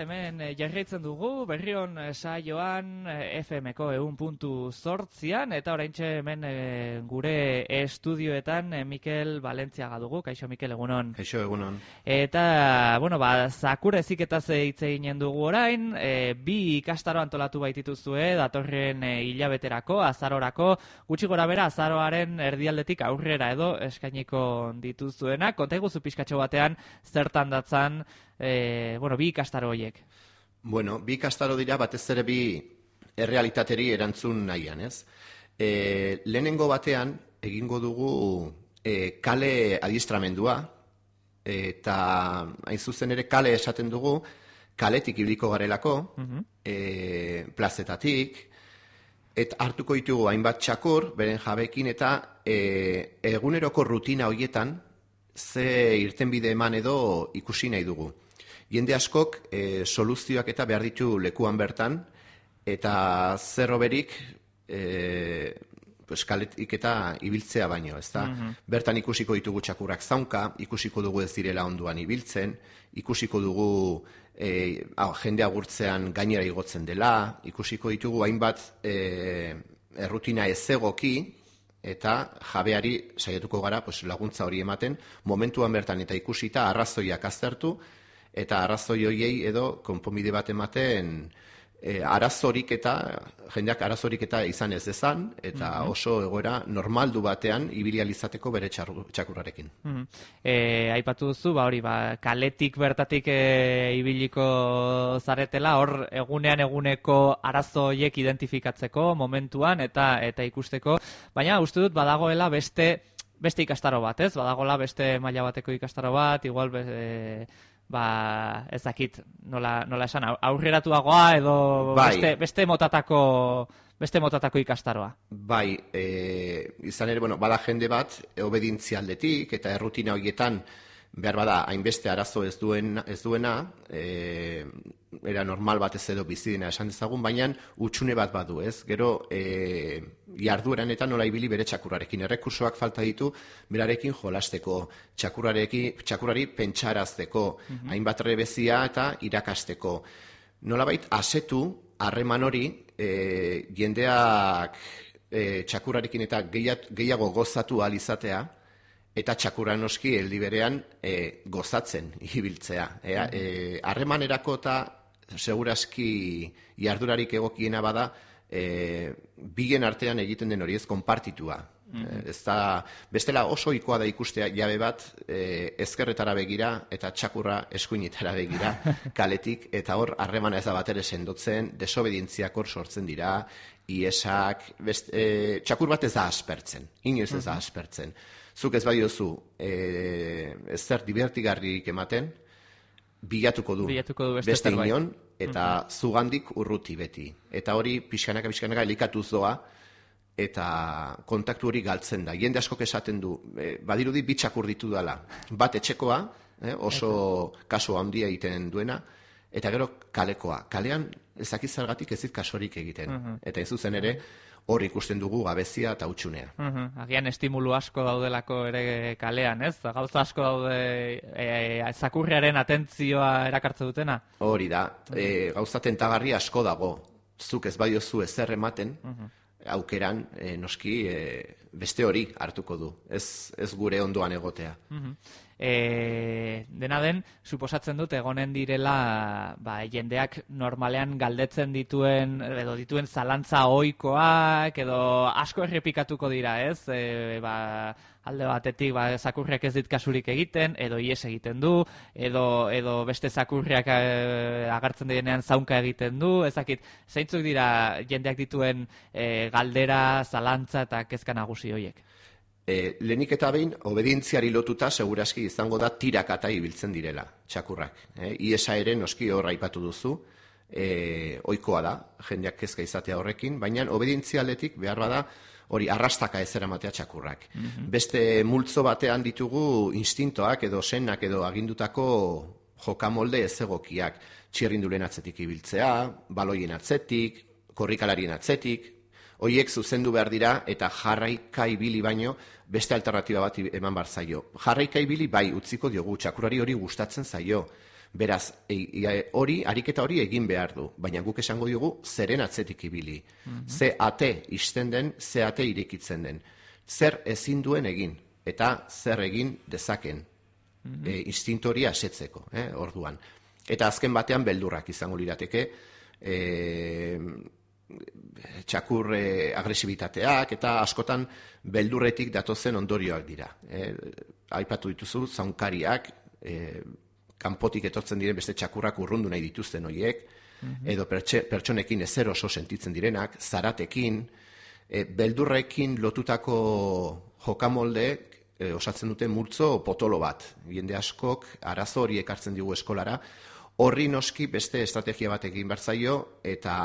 Hemen eh, jarraitzen dugu, berrion eh, saioan eh, FM-ko eun puntu zortzian, eta oraintxe hemen gure estudioetan Mikel Valentziaga dugu, kaixo Mikel egunon. Kaixo egunon. Eta, bueno, ba, zakur eziketaz hitz eginen dugu orain, e, bi ikastaro antolatu baitituzue, datorren e, hilabeterako, azarorako, gutxi gora bera, azaroaren erdialdetik aurrera edo eskainiko dituzuenak. Konta iguzu pixkatxo batean, zertan datzan, e, bueno, bi ikastaro horiek. Bueno, bi ikastaro dira batez ere bi errealitateri erantzun nahian, ez? E, lehenengo batean egingo dugu e, kale adiestramentua eta hain zuzen ere kale esaten dugu kaletik ibiliko garelako, e, plazetatik, eta hartuko ditugu hainbat txakur, beren jabekin, eta e, eguneroko rutina horietan ze irtenbide eman edo ikusi nahi dugu. Jende askok e, soluzioak eta behar ditu lekuan bertan, eta zerro berik e, pues, kaletik eta ibiltzea baino, ezta? Bertan ikusiko ditugu txakurrak zaunka, ikusiko dugu ez direla onduan ibiltzen, ikusiko dugu e, hau, jende agurtzean gainera igotzen dela, ikusiko ditugu hainbat e, errutina ez egoki, eta jabeari saiatuko gara pues, laguntza hori ematen, momentuan bertan eta ikusita arrazoiak aztertu, eta arrazoi horiei edo konponbide bat ematen e, arazorik eta jendeak arazorik eta izan ez dezan eta oso egoera normaldu batean ibilializateko bere txakurrarekin. Mhm. E, aipatu duzu, ba hori, ba, kaletik bertatik e, ibiliko zaretela, hor egunean eguneko arazo horiek identifikatzeko momentuan eta eta ikusteko, baina uste dut badagoela beste beste ikastaro bat, ez? Badagola beste maila bateko ikastaro bat, igual be, e, ba, ez dakit nola, nola esan, au- aurreratuagoa edo Bai. beste, beste motatako beste motatako ikastaroa. Bai, e, izan ere, bueno, bada jende bat, obedientzia aldetik eta errutina horietan behar bada hainbeste arazo ez, duen, ez duena, e, era normal batez edo bizidina esan dezagun, baina utxune bat badu, ez? Gero, e, jardueran eta nola ibili bere txakurrarekin. Errekursoak falta ditu, berarekin jolasteko, txakurrarekin, txakurrari pentsarazteko, hainbat rebezia eta irakasteko. Nolabait, asetu, harreman hori, e, jendeak e, txakurrarekin eta gehiago gozatu ahal izatea, eta txakurra noski heldi berean e, gozatzen ibiltzea. Ea, e, harremanerako eta seguraski jardurarik egokiena bada e, bigen artean egiten den hori ez konpartitua. E, ez da, bestela oso ikoa da ikustea jabe bat e, ezkerretara begira eta txakurra eskuinetara begira kaletik eta hor harremana ez da bat ere sendotzen, desobedientziak hor sortzen dira, iesak, best, e, txakur bat ez da aspertzen, inoiz ez da aspertzen. Zuk ez badiozu e, ez zer divertigarrik ematen, bilatuko du, Bilatuko du beste zerbait. inon, eta zugandik urruti beti. Eta hori pixkanaka pixkanaka elikatuz doa, eta kontaktu hori galtzen da. Jende askok esaten du, e, badirudi bi txakur ditu dela. Bat etxekoa, eh, oso kasu handia egiten duena, eta gero kalekoa. Kalean ezakiz zergatik ez dit kasorik egiten. Eta ez zuzen ere, hor ikusten dugu gabezia eta utxunea. Mhm, Agian estimulu asko daudelako ere kalean, ez? Gauza asko daude e, zakurriaren atentzioa erakartze dutena. Hori da, e, gauza tentagarri asko dago. Zuk ez badiozu ezer ematen, aukeran, e, noski, e, beste hori hartuko du. Ez, ez gure ondoan egotea. Mhm. E, dena den, suposatzen dut egonen direla ba, jendeak normalean galdetzen dituen edo dituen zalantza ohikoak edo asko errepikatuko dira, ez? E, ba, alde batetik ba, zakurriak ez dit kasurik egiten, edo ies egiten du, edo, edo beste zakurriak e, agertzen direnean zaunka egiten du, ezakit, zeintzuk dira jendeak dituen e, galdera, zalantza eta kezka nagusi hoiek. E, lehenik eta behin, obedientziari lotuta seguraski izango da tirakata ibiltzen direla, txakurrak. E, iesa ere noski hor aipatu duzu, e, oikoa da, jendeak kezka izatea horrekin, baina obedientzialetik behar bada hori arrastaka ez eramatea txakurrak. Beste multzo batean ditugu instintoak edo senak edo agindutako jokamolde ez egokiak. Txirrindulen atzetik ibiltzea, baloien atzetik, korrikalarien atzetik, hoiek zuzendu behar dira eta jarraika ibili baino beste alternatiba bat eman bar zaio. Jarraika ibili bai utziko diogu txakurari hori gustatzen zaio. Beraz, e, e, hori, ariketa hori egin behar du, baina guk esango diogu zeren atzetik ibili. Ze ate isten den, ze ate irekitzen den. Zer ezin duen egin, eta zer egin dezaken. E, instinto hori asetzeko, eh, orduan. Eta azken batean beldurrak izango lirateke, e, txakur eh, agresibitateak eta askotan beldurretik datozen ondorioak dira. Eh, aipatu dituzu zaunkariak, eh, kanpotik etortzen diren beste txakurrak urrundu nahi dituzten hoiek, edo pertxe, pertsonekin ezer oso sentitzen direnak, zaratekin, e, beldurrekin lotutako jokamoldeek e, osatzen dute multzo potolo bat. Jende askok arazo hori ekartzen digu eskolara, horri noski beste estrategia bat egin behar zaio, eta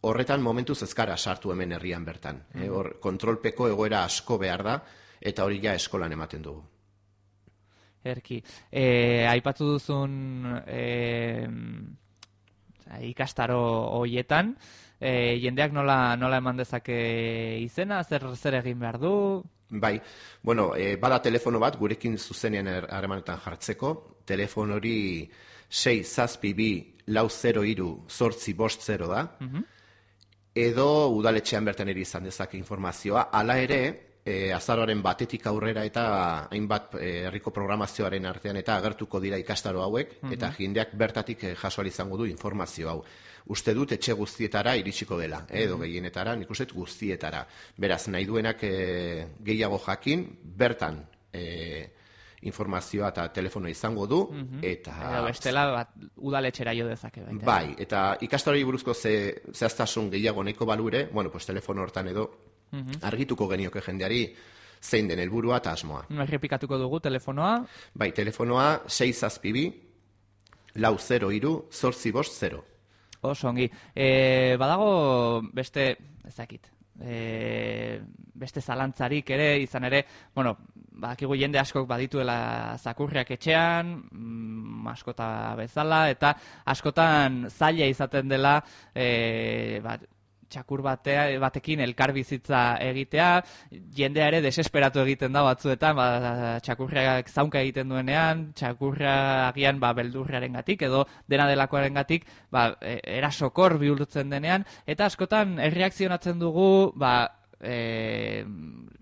horretan momentuz ez gara sartu hemen herrian bertan. E, hor, kontrolpeko egoera asko behar da, eta hori ja eskolan ematen dugu. Erki. E, aipatu duzun e, ikastaro hoietan, e, jendeak nola, nola eman dezake izena, zer, zer egin behar du, Bai, bueno, e, bada telefono bat gurekin zuzenean er- harremanetan jartzeko, telefono hori 6 zazpi bi lau 0 iru zortzi bost 0 da, edo udaletxean bertan ere izan dezake informazioa, hala ere, e, azaroaren batetik aurrera eta hainbat e, herriko programazioaren artean eta agertuko dira ikastaro hauek, eta jendeak bertatik e, jaso ahal izango du informazio hau. Uste dut etxe guztietara iritsiko dela, eh, edo gehienetara, nik uste guztietara. Beraz, nahi duenak e, gehiago jakin, bertan e, informazioa eta telefono izango du, eta... edo bestela bat, udaletxera jo dezake baita. Bai, eta ikastorari buruzko ze, zehaztasun gehiago nahiko balu ere, bueno, pues telefono hortan edo argituko genioke jendeari zein den helburua eta asmoa. Errepikatuko dugu telefonoa, Bai, telefonoa 6 zazpibi, lau 0 iru, zortzi bost 0. oso. E, badago beste, ezakit, e, beste zalantzarik ere, izan ere, bueno, badakigu jende askok badituela zakurriak etxean, mm, askota bezala, eta askotan zaila izaten dela, e, ba, txakur batea, batekin elkar bizitza egitea, jendea ere desesperatu egiten da batzuetan, ba, txakurriak zaunka egiten duenean, txakurra agian ba, beldurriaren gatik, edo dena delakoaren gatik, ba, e, erasokor bihurtzen denean, eta askotan erreakzionatzen dugu, ba, e,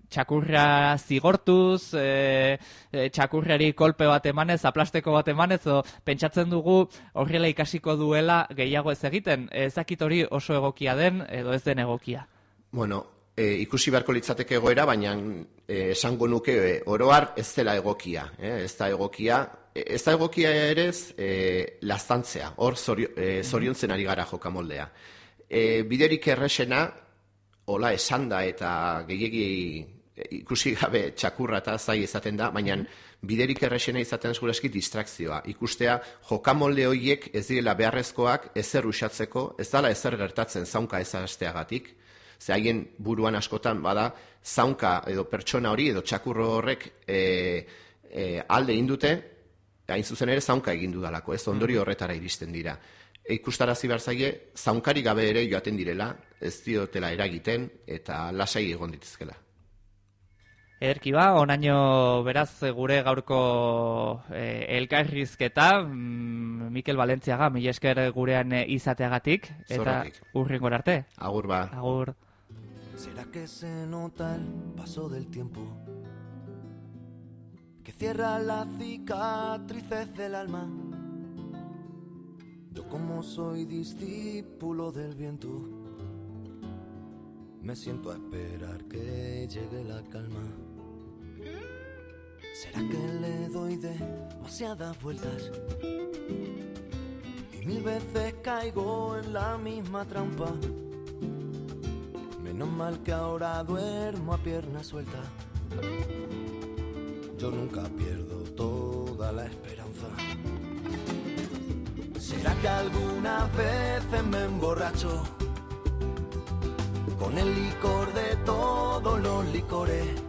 txakurra zigortuz, e, e, txakurrari kolpe bat emanez, aplasteko bat emanez, o, pentsatzen dugu horrela ikasiko duela gehiago ez egiten. Ezakit hori oso egokia den edo ez den egokia. Bueno, e, ikusi beharko litzateke egoera, baina e, esango nuke e, oroar ez dela egokia. Eh? Ez da egokia, e, ez da egokia ere ez e, laztantzea, hor zorio, e, zoriontzen ari gara jokamoldea. E, biderik erresena, hola esan da eta gehiegi e, ikusi gabe txakurra eta zai izaten da, baina biderik erresena izaten segurazki distrakzioa. Ikustea jokamolde horiek ez direla beharrezkoak ezer usatzeko, ez dala ezer gertatzen zaunka ezazteagatik, ze haien buruan askotan bada zaunka edo pertsona hori edo txakurro horrek e, e, alde indute, hain zuzen ere zaunka egin dudalako, ez ondori horretara iristen dira. E, ikustarazi behar zaie, zaunkari gabe ere joaten direla, ez diotela eragiten eta lasai egon dituzkela. Ederki ba, onaino beraz gure gaurko eh, elkarrizketa, mm, Mikel Valentziaga, mila esker gurean eh, izateagatik, eta Zorrotik. urrengo arte. Agur ba. Agur. ¿Será que se nota el paso del tiempo? Que cierra las cicatrices del alma. Yo como soy discípulo del viento, me siento a esperar que llegue la calma. ¿Será que le doy demasiadas vueltas? Y mil veces caigo en la misma trampa. Menos mal que ahora duermo a pierna suelta. Yo nunca pierdo toda la esperanza. ¿Será que algunas veces me emborracho con el licor de todos los licores?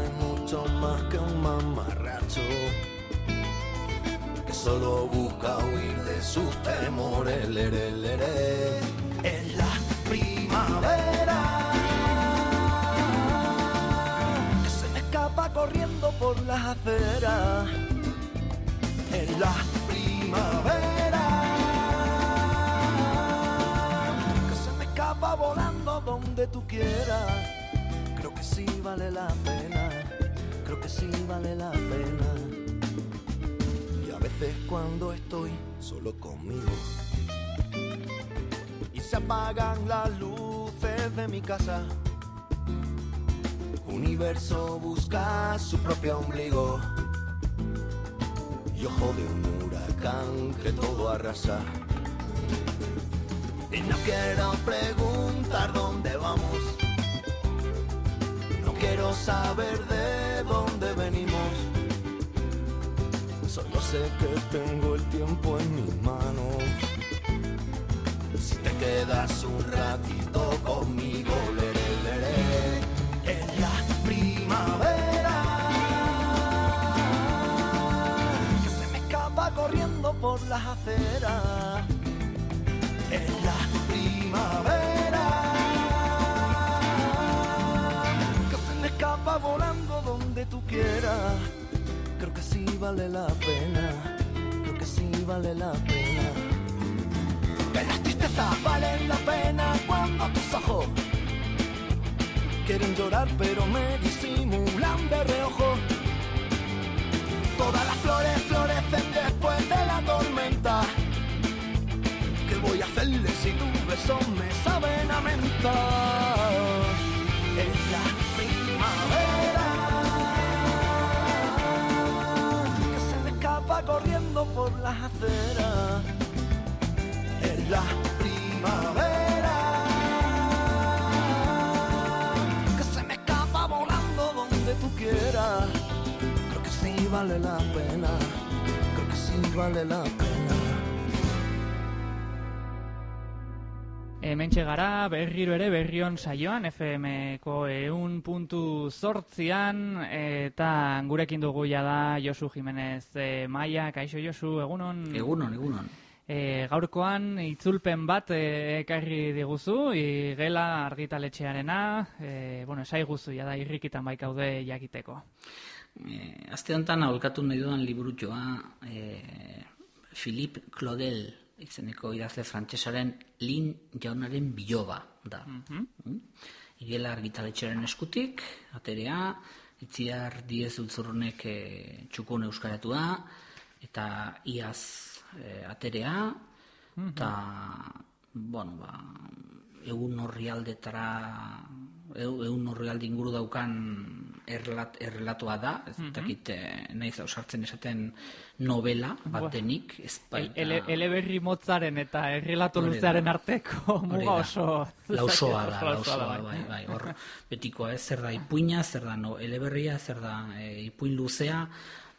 Soy mucho más que un mamarracho que solo busca huir de sus temores. Es la primavera que se me escapa corriendo por las aceras. Es la primavera que se me escapa volando donde tú quieras. Creo que sí vale la pena, sí vale la pena. Y a veces cuando estoy solo conmigo y se apagan las luces de mi casa, universo busca su propio ombligo y ojo de un huracán que todo arrasa. Y no quiero preguntar dónde vamos, quiero saber de dónde venimos. Solo sé que tengo el tiempo en mis manos. Si te quedas un ratito conmigo, leré, en la primavera que se me escapa corriendo por las aceras. En la primavera volando donde tú quieras. Creo que sí vale la pena, creo que sí vale la pena. Que las tristezas valen la pena cuando tus ojos quieren llorar pero me disimulan de reojo. Todas las flores florecen después de la tormenta. ¿Qué voy a hacerle si tus besos me saben a menta? Corriendo por las aceras. Es la primavera que se me escapa volando donde tú quieras. Creo que sí vale la pena, creo que sí vale la pena. Hementxe gara, berriro ere berrion saioan, FM-ko eun puntu zortzian, eta gurekin dugu ja da Josu Jimenez e, Maia, kaixo Josu, egunon? Egunon, egunon. E, gaurkoan itzulpen bat e, ekarri diguzu, igela argitaletxearena, e, bueno, esai guzu, ja da irrikitan baikaude jakiteko. E, Azte honetan aholkatu nahi dudan liburutxoa e, Philippe Claudel izeneko idazle frantsesaren Lin jaunaren biloba da. Mm? Igela argitaletxearen eskutik, aterea, itziar diez ultzurrunek e, txukun euskaratua, eta iaz e, aterea, eta, bueno, ba, egun horri aldetara, egun horri alde inguru daukan erlat, errelatua da, ez dakit eh, naiz ausartzen esaten novela bat denik, ez baita... Ele, eleberri motzaren eta errelato luzearen arteko muga oso... Lausoa da, lausoa, bai. bai, bai, hor betikoa ez, zer da ipuina, zer da no, eleberria, zer da e, ipuin luzea,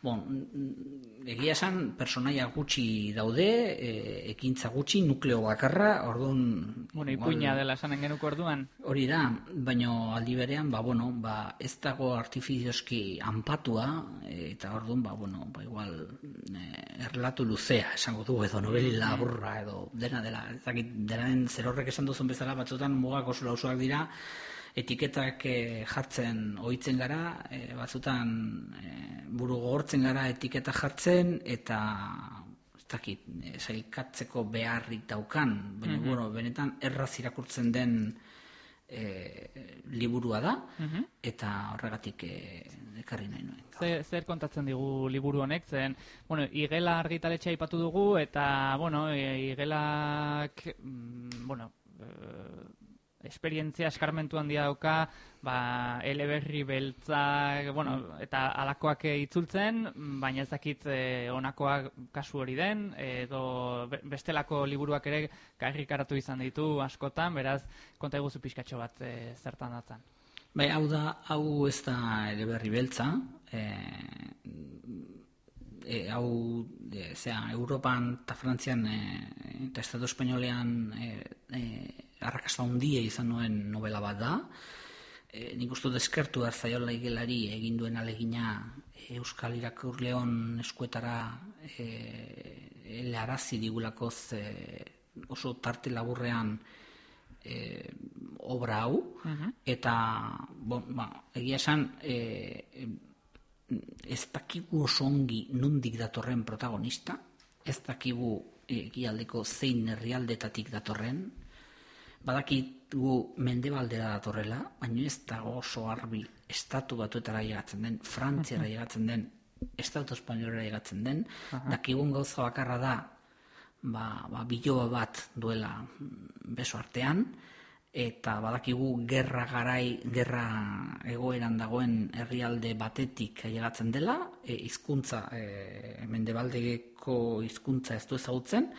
bon, mm, egia esan personaia gutxi daude, e, ekintza gutxi, nukleo bakarra, orduan... Bueno, ipuina dela esanen genuko orduan. Hori da, baino aldi berean, ba, bueno, ba, ez dago artifizioski anpatua, eta orduan, ba, bueno, ba, igual, e, erlatu luzea, esango du, edo noveli laburra, edo dena dela, ez dakit, denaren zer esan duzun bezala, batzutan mugak oso lausoak dira, etiketak eh, jartzen ohitzen gara, eh, batzutan eh, buru gogortzen gara etiketa jartzen, eta ez dakit, eh, sailkatzeko beharrik daukan, baina, bueno, benetan erraz irakurtzen den e, liburua da, eta horregatik e, ekarri nahi nuen. Zer, zer kontatzen digu liburu honek, zen, bueno, igela argitaletxea aipatu dugu, eta, bueno, e, igelak, mm, bueno, e, esperientzia eskarmentu handia dauka, ba, eleberri beltzak, bueno, eta alakoak e, itzultzen, baina ez dakit e, honakoak kasu hori den, edo be- bestelako liburuak ere karrikaratu izan ditu askotan, beraz, konta eguzu pixkatxo bat e, zertan datzan. Bai, hau da, hau ez da eleberri beltza, e, e, hau, e, zera, Europan eta Frantzian e, eta Estatu Espainolean e, e, arrakasta handia izan nuen novela bat da. E, nik uste dut eskertu behar zaiola igelari egin duen alegina e, Euskal Irakurleon eskuetara e, helarazi digulakoz e, oso tarte laburrean e, obra hau, eta bon, ba, egia esan e, ez dakigu oso ongi nundik datorren protagonista, ez dakigu egialdeko zein herrialdetatik datorren, badakigu mendebaldera datorrela, baina ez dago oso arbi estatu batuetara llegatzen den, Frantziara llegatzen den, estatu espainolera llegatzen den, dakigun gauza bakarra da, ba, ba, biloba bat duela mm, beso artean, eta badakigu gerra garai, gerra egoeran dagoen herrialde batetik ailegatzen dela, e, hizkuntza e, mendebaldeko hizkuntza ez du ezagutzen,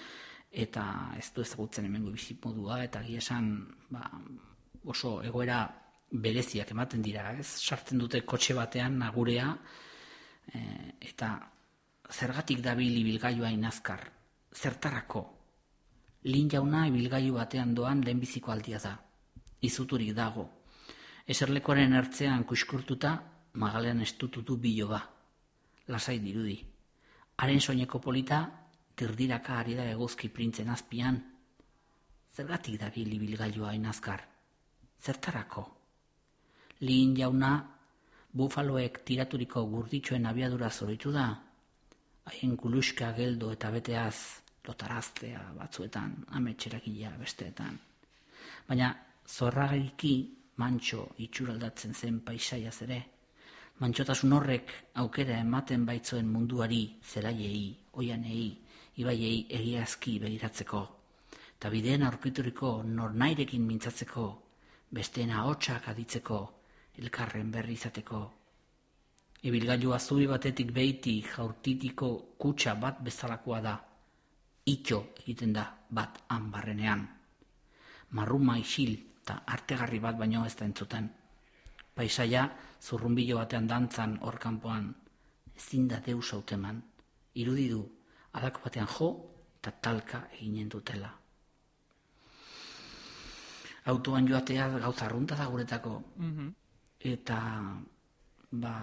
eta ez du ezagutzen hemengo bizimodua, eta egia esan ba, oso egoera bereziak ematen dira, ez? Sartzen dute kotxe batean nagurea, e, eta zergatik dabil ibilgailua inazkar, zertarako, Lin jauna ibilgailu batean doan lehenbiziko aldia da. Izuturik dago. Eserlekoaren ertzean kuskurtuta, magalean estututu biloba. Lasai dirudi. Haren soineko polita, dirdiraka ari da eguzki printzen azpian. Zergatik dabil ibilgailua inazkar. Zertarako? Lin jauna, bufaloek tiraturiko gurditxoen abiadura zoritu da. Haien kuluska geldo eta beteaz, lotaraztea batzuetan, ametxerakila besteetan. Baina zorragaiki mantxo itxuraldatzen zen paisaiaz ere. Mantxotasun horrek aukera ematen baitzuen munduari, zelaiei, oianei, ibaiei egiazki begiratzeko. Eta bideen aurkituriko nornairekin mintzatzeko, besteen ahotsak aditzeko, elkarren berri izateko. Ibilgailu azubi batetik beiti jaurtitiko kutsa bat bezalakoa da. Itxo egiten da bat han barrenean. Marruma isil eta artegarri bat baino ez da entzuten. Paisaia zurrumbilo batean dantzan hor kanpoan ezin da deus hauteman. Irudi du halako batean jo eta talka eginen dutela. autoan joatea gauza arrunta da guretako. Mhm. Eta, ba,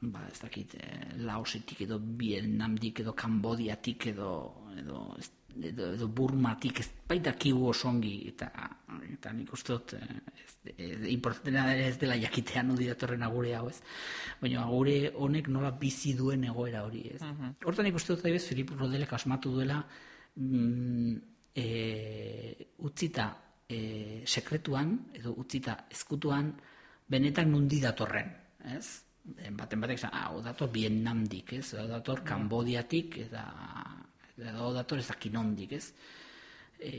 ba ez dakit, eh, Laosetik edo Vietnamdik edo Kambodiatik edo, edo, ez- edo, edo Burmatik, ez baitakigu oso ongi, eta, eta nik uste dut, eh, ez, ez, importantena ez dela jakitea nudi datorren agure hau, ez? Baina agure honek nola bizi duen egoera hori, ez? Hortan nik uste dut, adibidez, Filip Rodelek asmatu duela, mm, e, utzita e, sekretuan, edo utzita ezkutuan, benetan nundi datorren, ez? En baten batek esan, ah, hau dator Vietnamdik, ez? Hau dator Kambodiatik, eta edo dator ez dakin nondik, ez? E,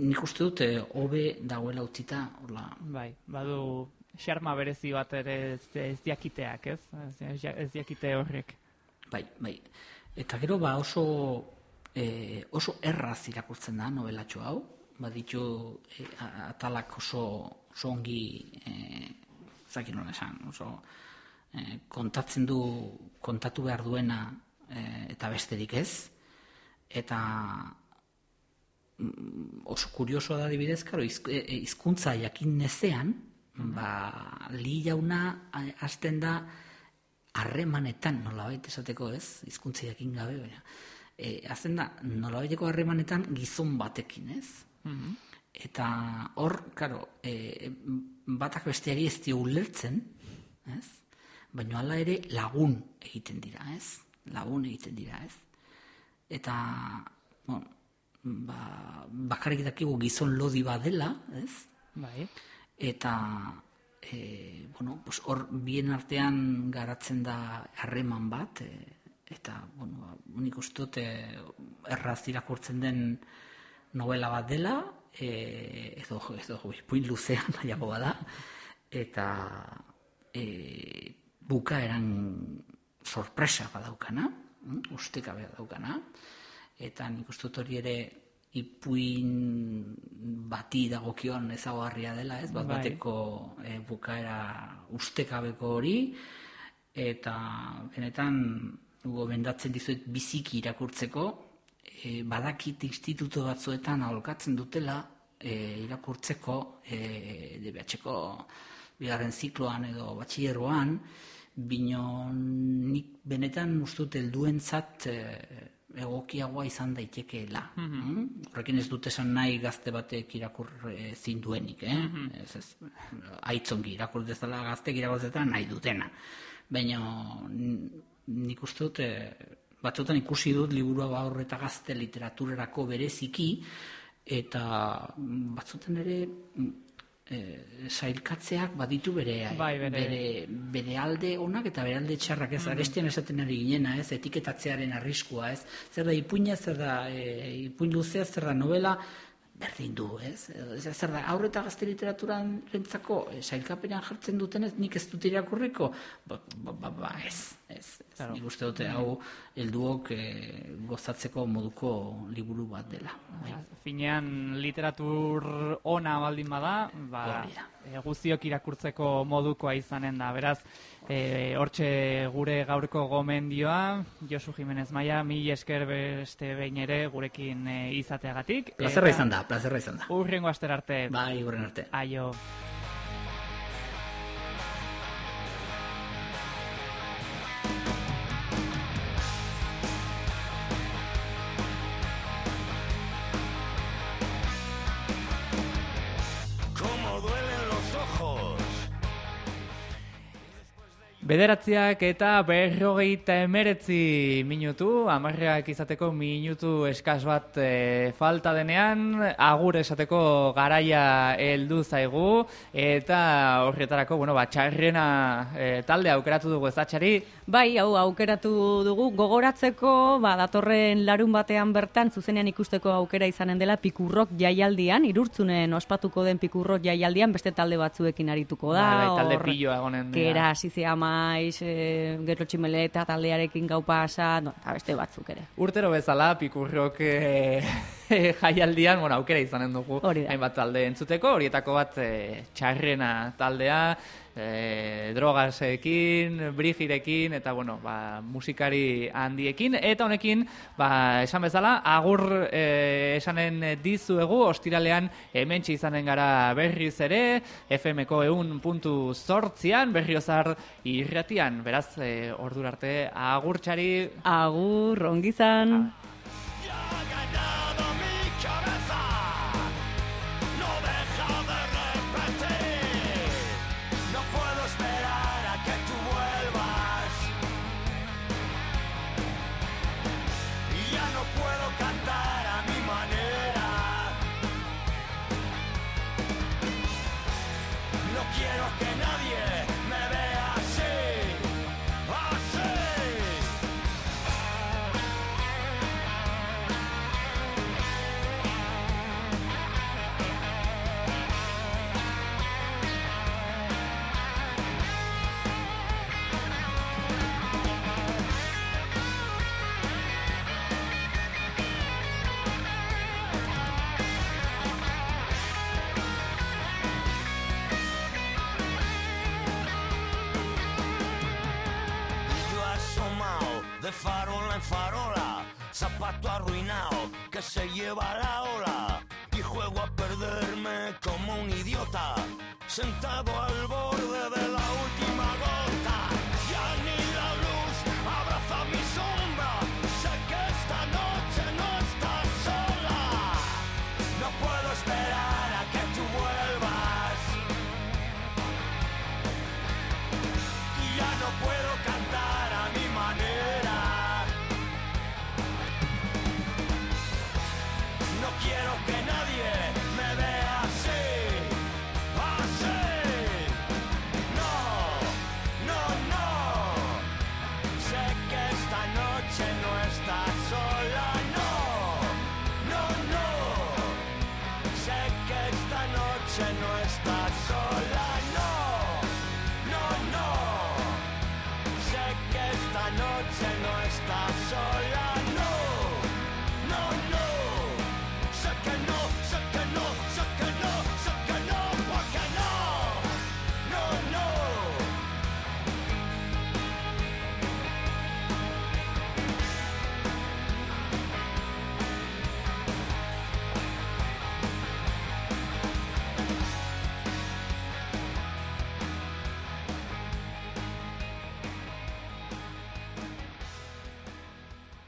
nik uste dut, eh, hobe dagoela utzita, hola, Bai, badu xarma berezi bat ere ez, ez jakiteak, ez? Ez, ez jakite horrek. Bai, bai. Eta gero ba oso e, oso erraz irakurtzen da novelatxo hau. Baditu e, atalak oso, oso ongi e, zakin nola esan, oso e, kontatzen du kontatu behar duena e, eta besterik ez. Eta mm, oso kuriosoa da adibidez, karo, e, e, hizkuntza jakin nezean, ba, li jauna hasten da harremanetan nolabait esateko ez, hizkuntza jakin gabe, baina e, hasten da nolabaiteko harremanetan gizon batekin, ez? Eta hor, karo, e, batak besteari ez dio ulertzen, ez? Baina hala ere lagun egiten dira, ez? Lagun egiten dira, ez? Eta, bueno, ba, bakarrik dakigu gizon lodi badela, ez? Bai. eta e, bueno, pues hor bien artean garatzen da harreman bat e, eta bueno, ba, nik uste dut e, erraz irakurtzen den novela bat dela e, edo, edo ipuin luzean nahiago bada eta e, bukaeran sorpresa badaukana ustekabea daukana eta nik uste dut hori ere ipuin bati dagokion ezagarria dela, ez? Bat Bai. bateko e, bukaera ustekabeko hori eta benetan gomendatzen dizuet biziki irakurtzeko e, badakit instituto batzuetan aholkatzen dutela e, irakurtzeko e, DBH-ko bigarren zikloan edo batxillerroan bino nik benetan ustut helduentzat e, egokiagoa izan daitekeela. Mm? Horrekin ez dut esan nahi gazte batek irakur ezin duenik, eh? ez, ez, aitzongi irakur dezala gaztek irakur dezala nahi dutena. Baina nik uste dut, eh, batzutan ikusi dut liburu hau aurre eta gazte literaturerako bereziki, eta mm, batzutan ere mm, eh, baditu bere, Bai, bere- bere, bere alde onak eta bere alde txarrak ez, arestian esaten ari ginena, ez, etiketatzearen arriskua, ez, zer da ipuina, zer da e, ipuin luzea, zer da novela, berdin du, ez, zer da, aurre eta gazte literaturan rentzako, e, sailkapenean jartzen dutenez, nik ez dut irakurriko, ba, ba, ba, ba ez, ez, ez, Claro. nik uste dute hau helduok e, gozatzeko moduko liburu bat dela. Bai. Finean literatur ona baldin bada, ba, e, guztiok irakurtzeko modukoa izanen da. Beraz, e, hortxe gure gaurko gomendioa, Josu Jimenez Maia, mil esker beste behin ere gurekin e, izateagatik. Plazerra izan da, plazerra izan da. Urrengo aster arte. Bai, horren arte. Aio. Bederatziak eta berrogeita emeretzi minutu, amarreak izateko minutu eskas bat e, falta denean, agur esateko garaia heldu zaigu, eta horretarako, bueno, ba, txarrena e, talde aukeratu dugu ezatxari, Bai, hau aukeratu dugu gogoratzeko, ba, datorren larun batean bertan zuzenean ikusteko aukera izanen dela pikurrok jaialdian, irurtzunen ospatuko den pikurrok jaialdian beste talde batzuekin arituko da. Bai, bai, talde hor piloa egonen. Kera, Sizia Maiz, e, Gero Tximeleta taldearekin gau pasa, no, eta beste batzuk ere. Urtero bezala, pikurrok e, jaialdian, bueno, aukera izanen dugu hainbat talde entzuteko, horietako bat e, txarrena taldea, e, drogasekin, brigirekin, eta bueno, ba, musikari handiekin, eta honekin, ba, esan bezala, agur e, esanen dizuegu, ostiralean hementsi izanen gara berriz ere, FM-ko eun puntu zortzian, berriozar irratian, beraz, e, ordura arte, agurtxari, Agur, ongizan. Ya farola zapato arruinado que se lleva la ola. Y juego a perderme como un idiota, sentado al borde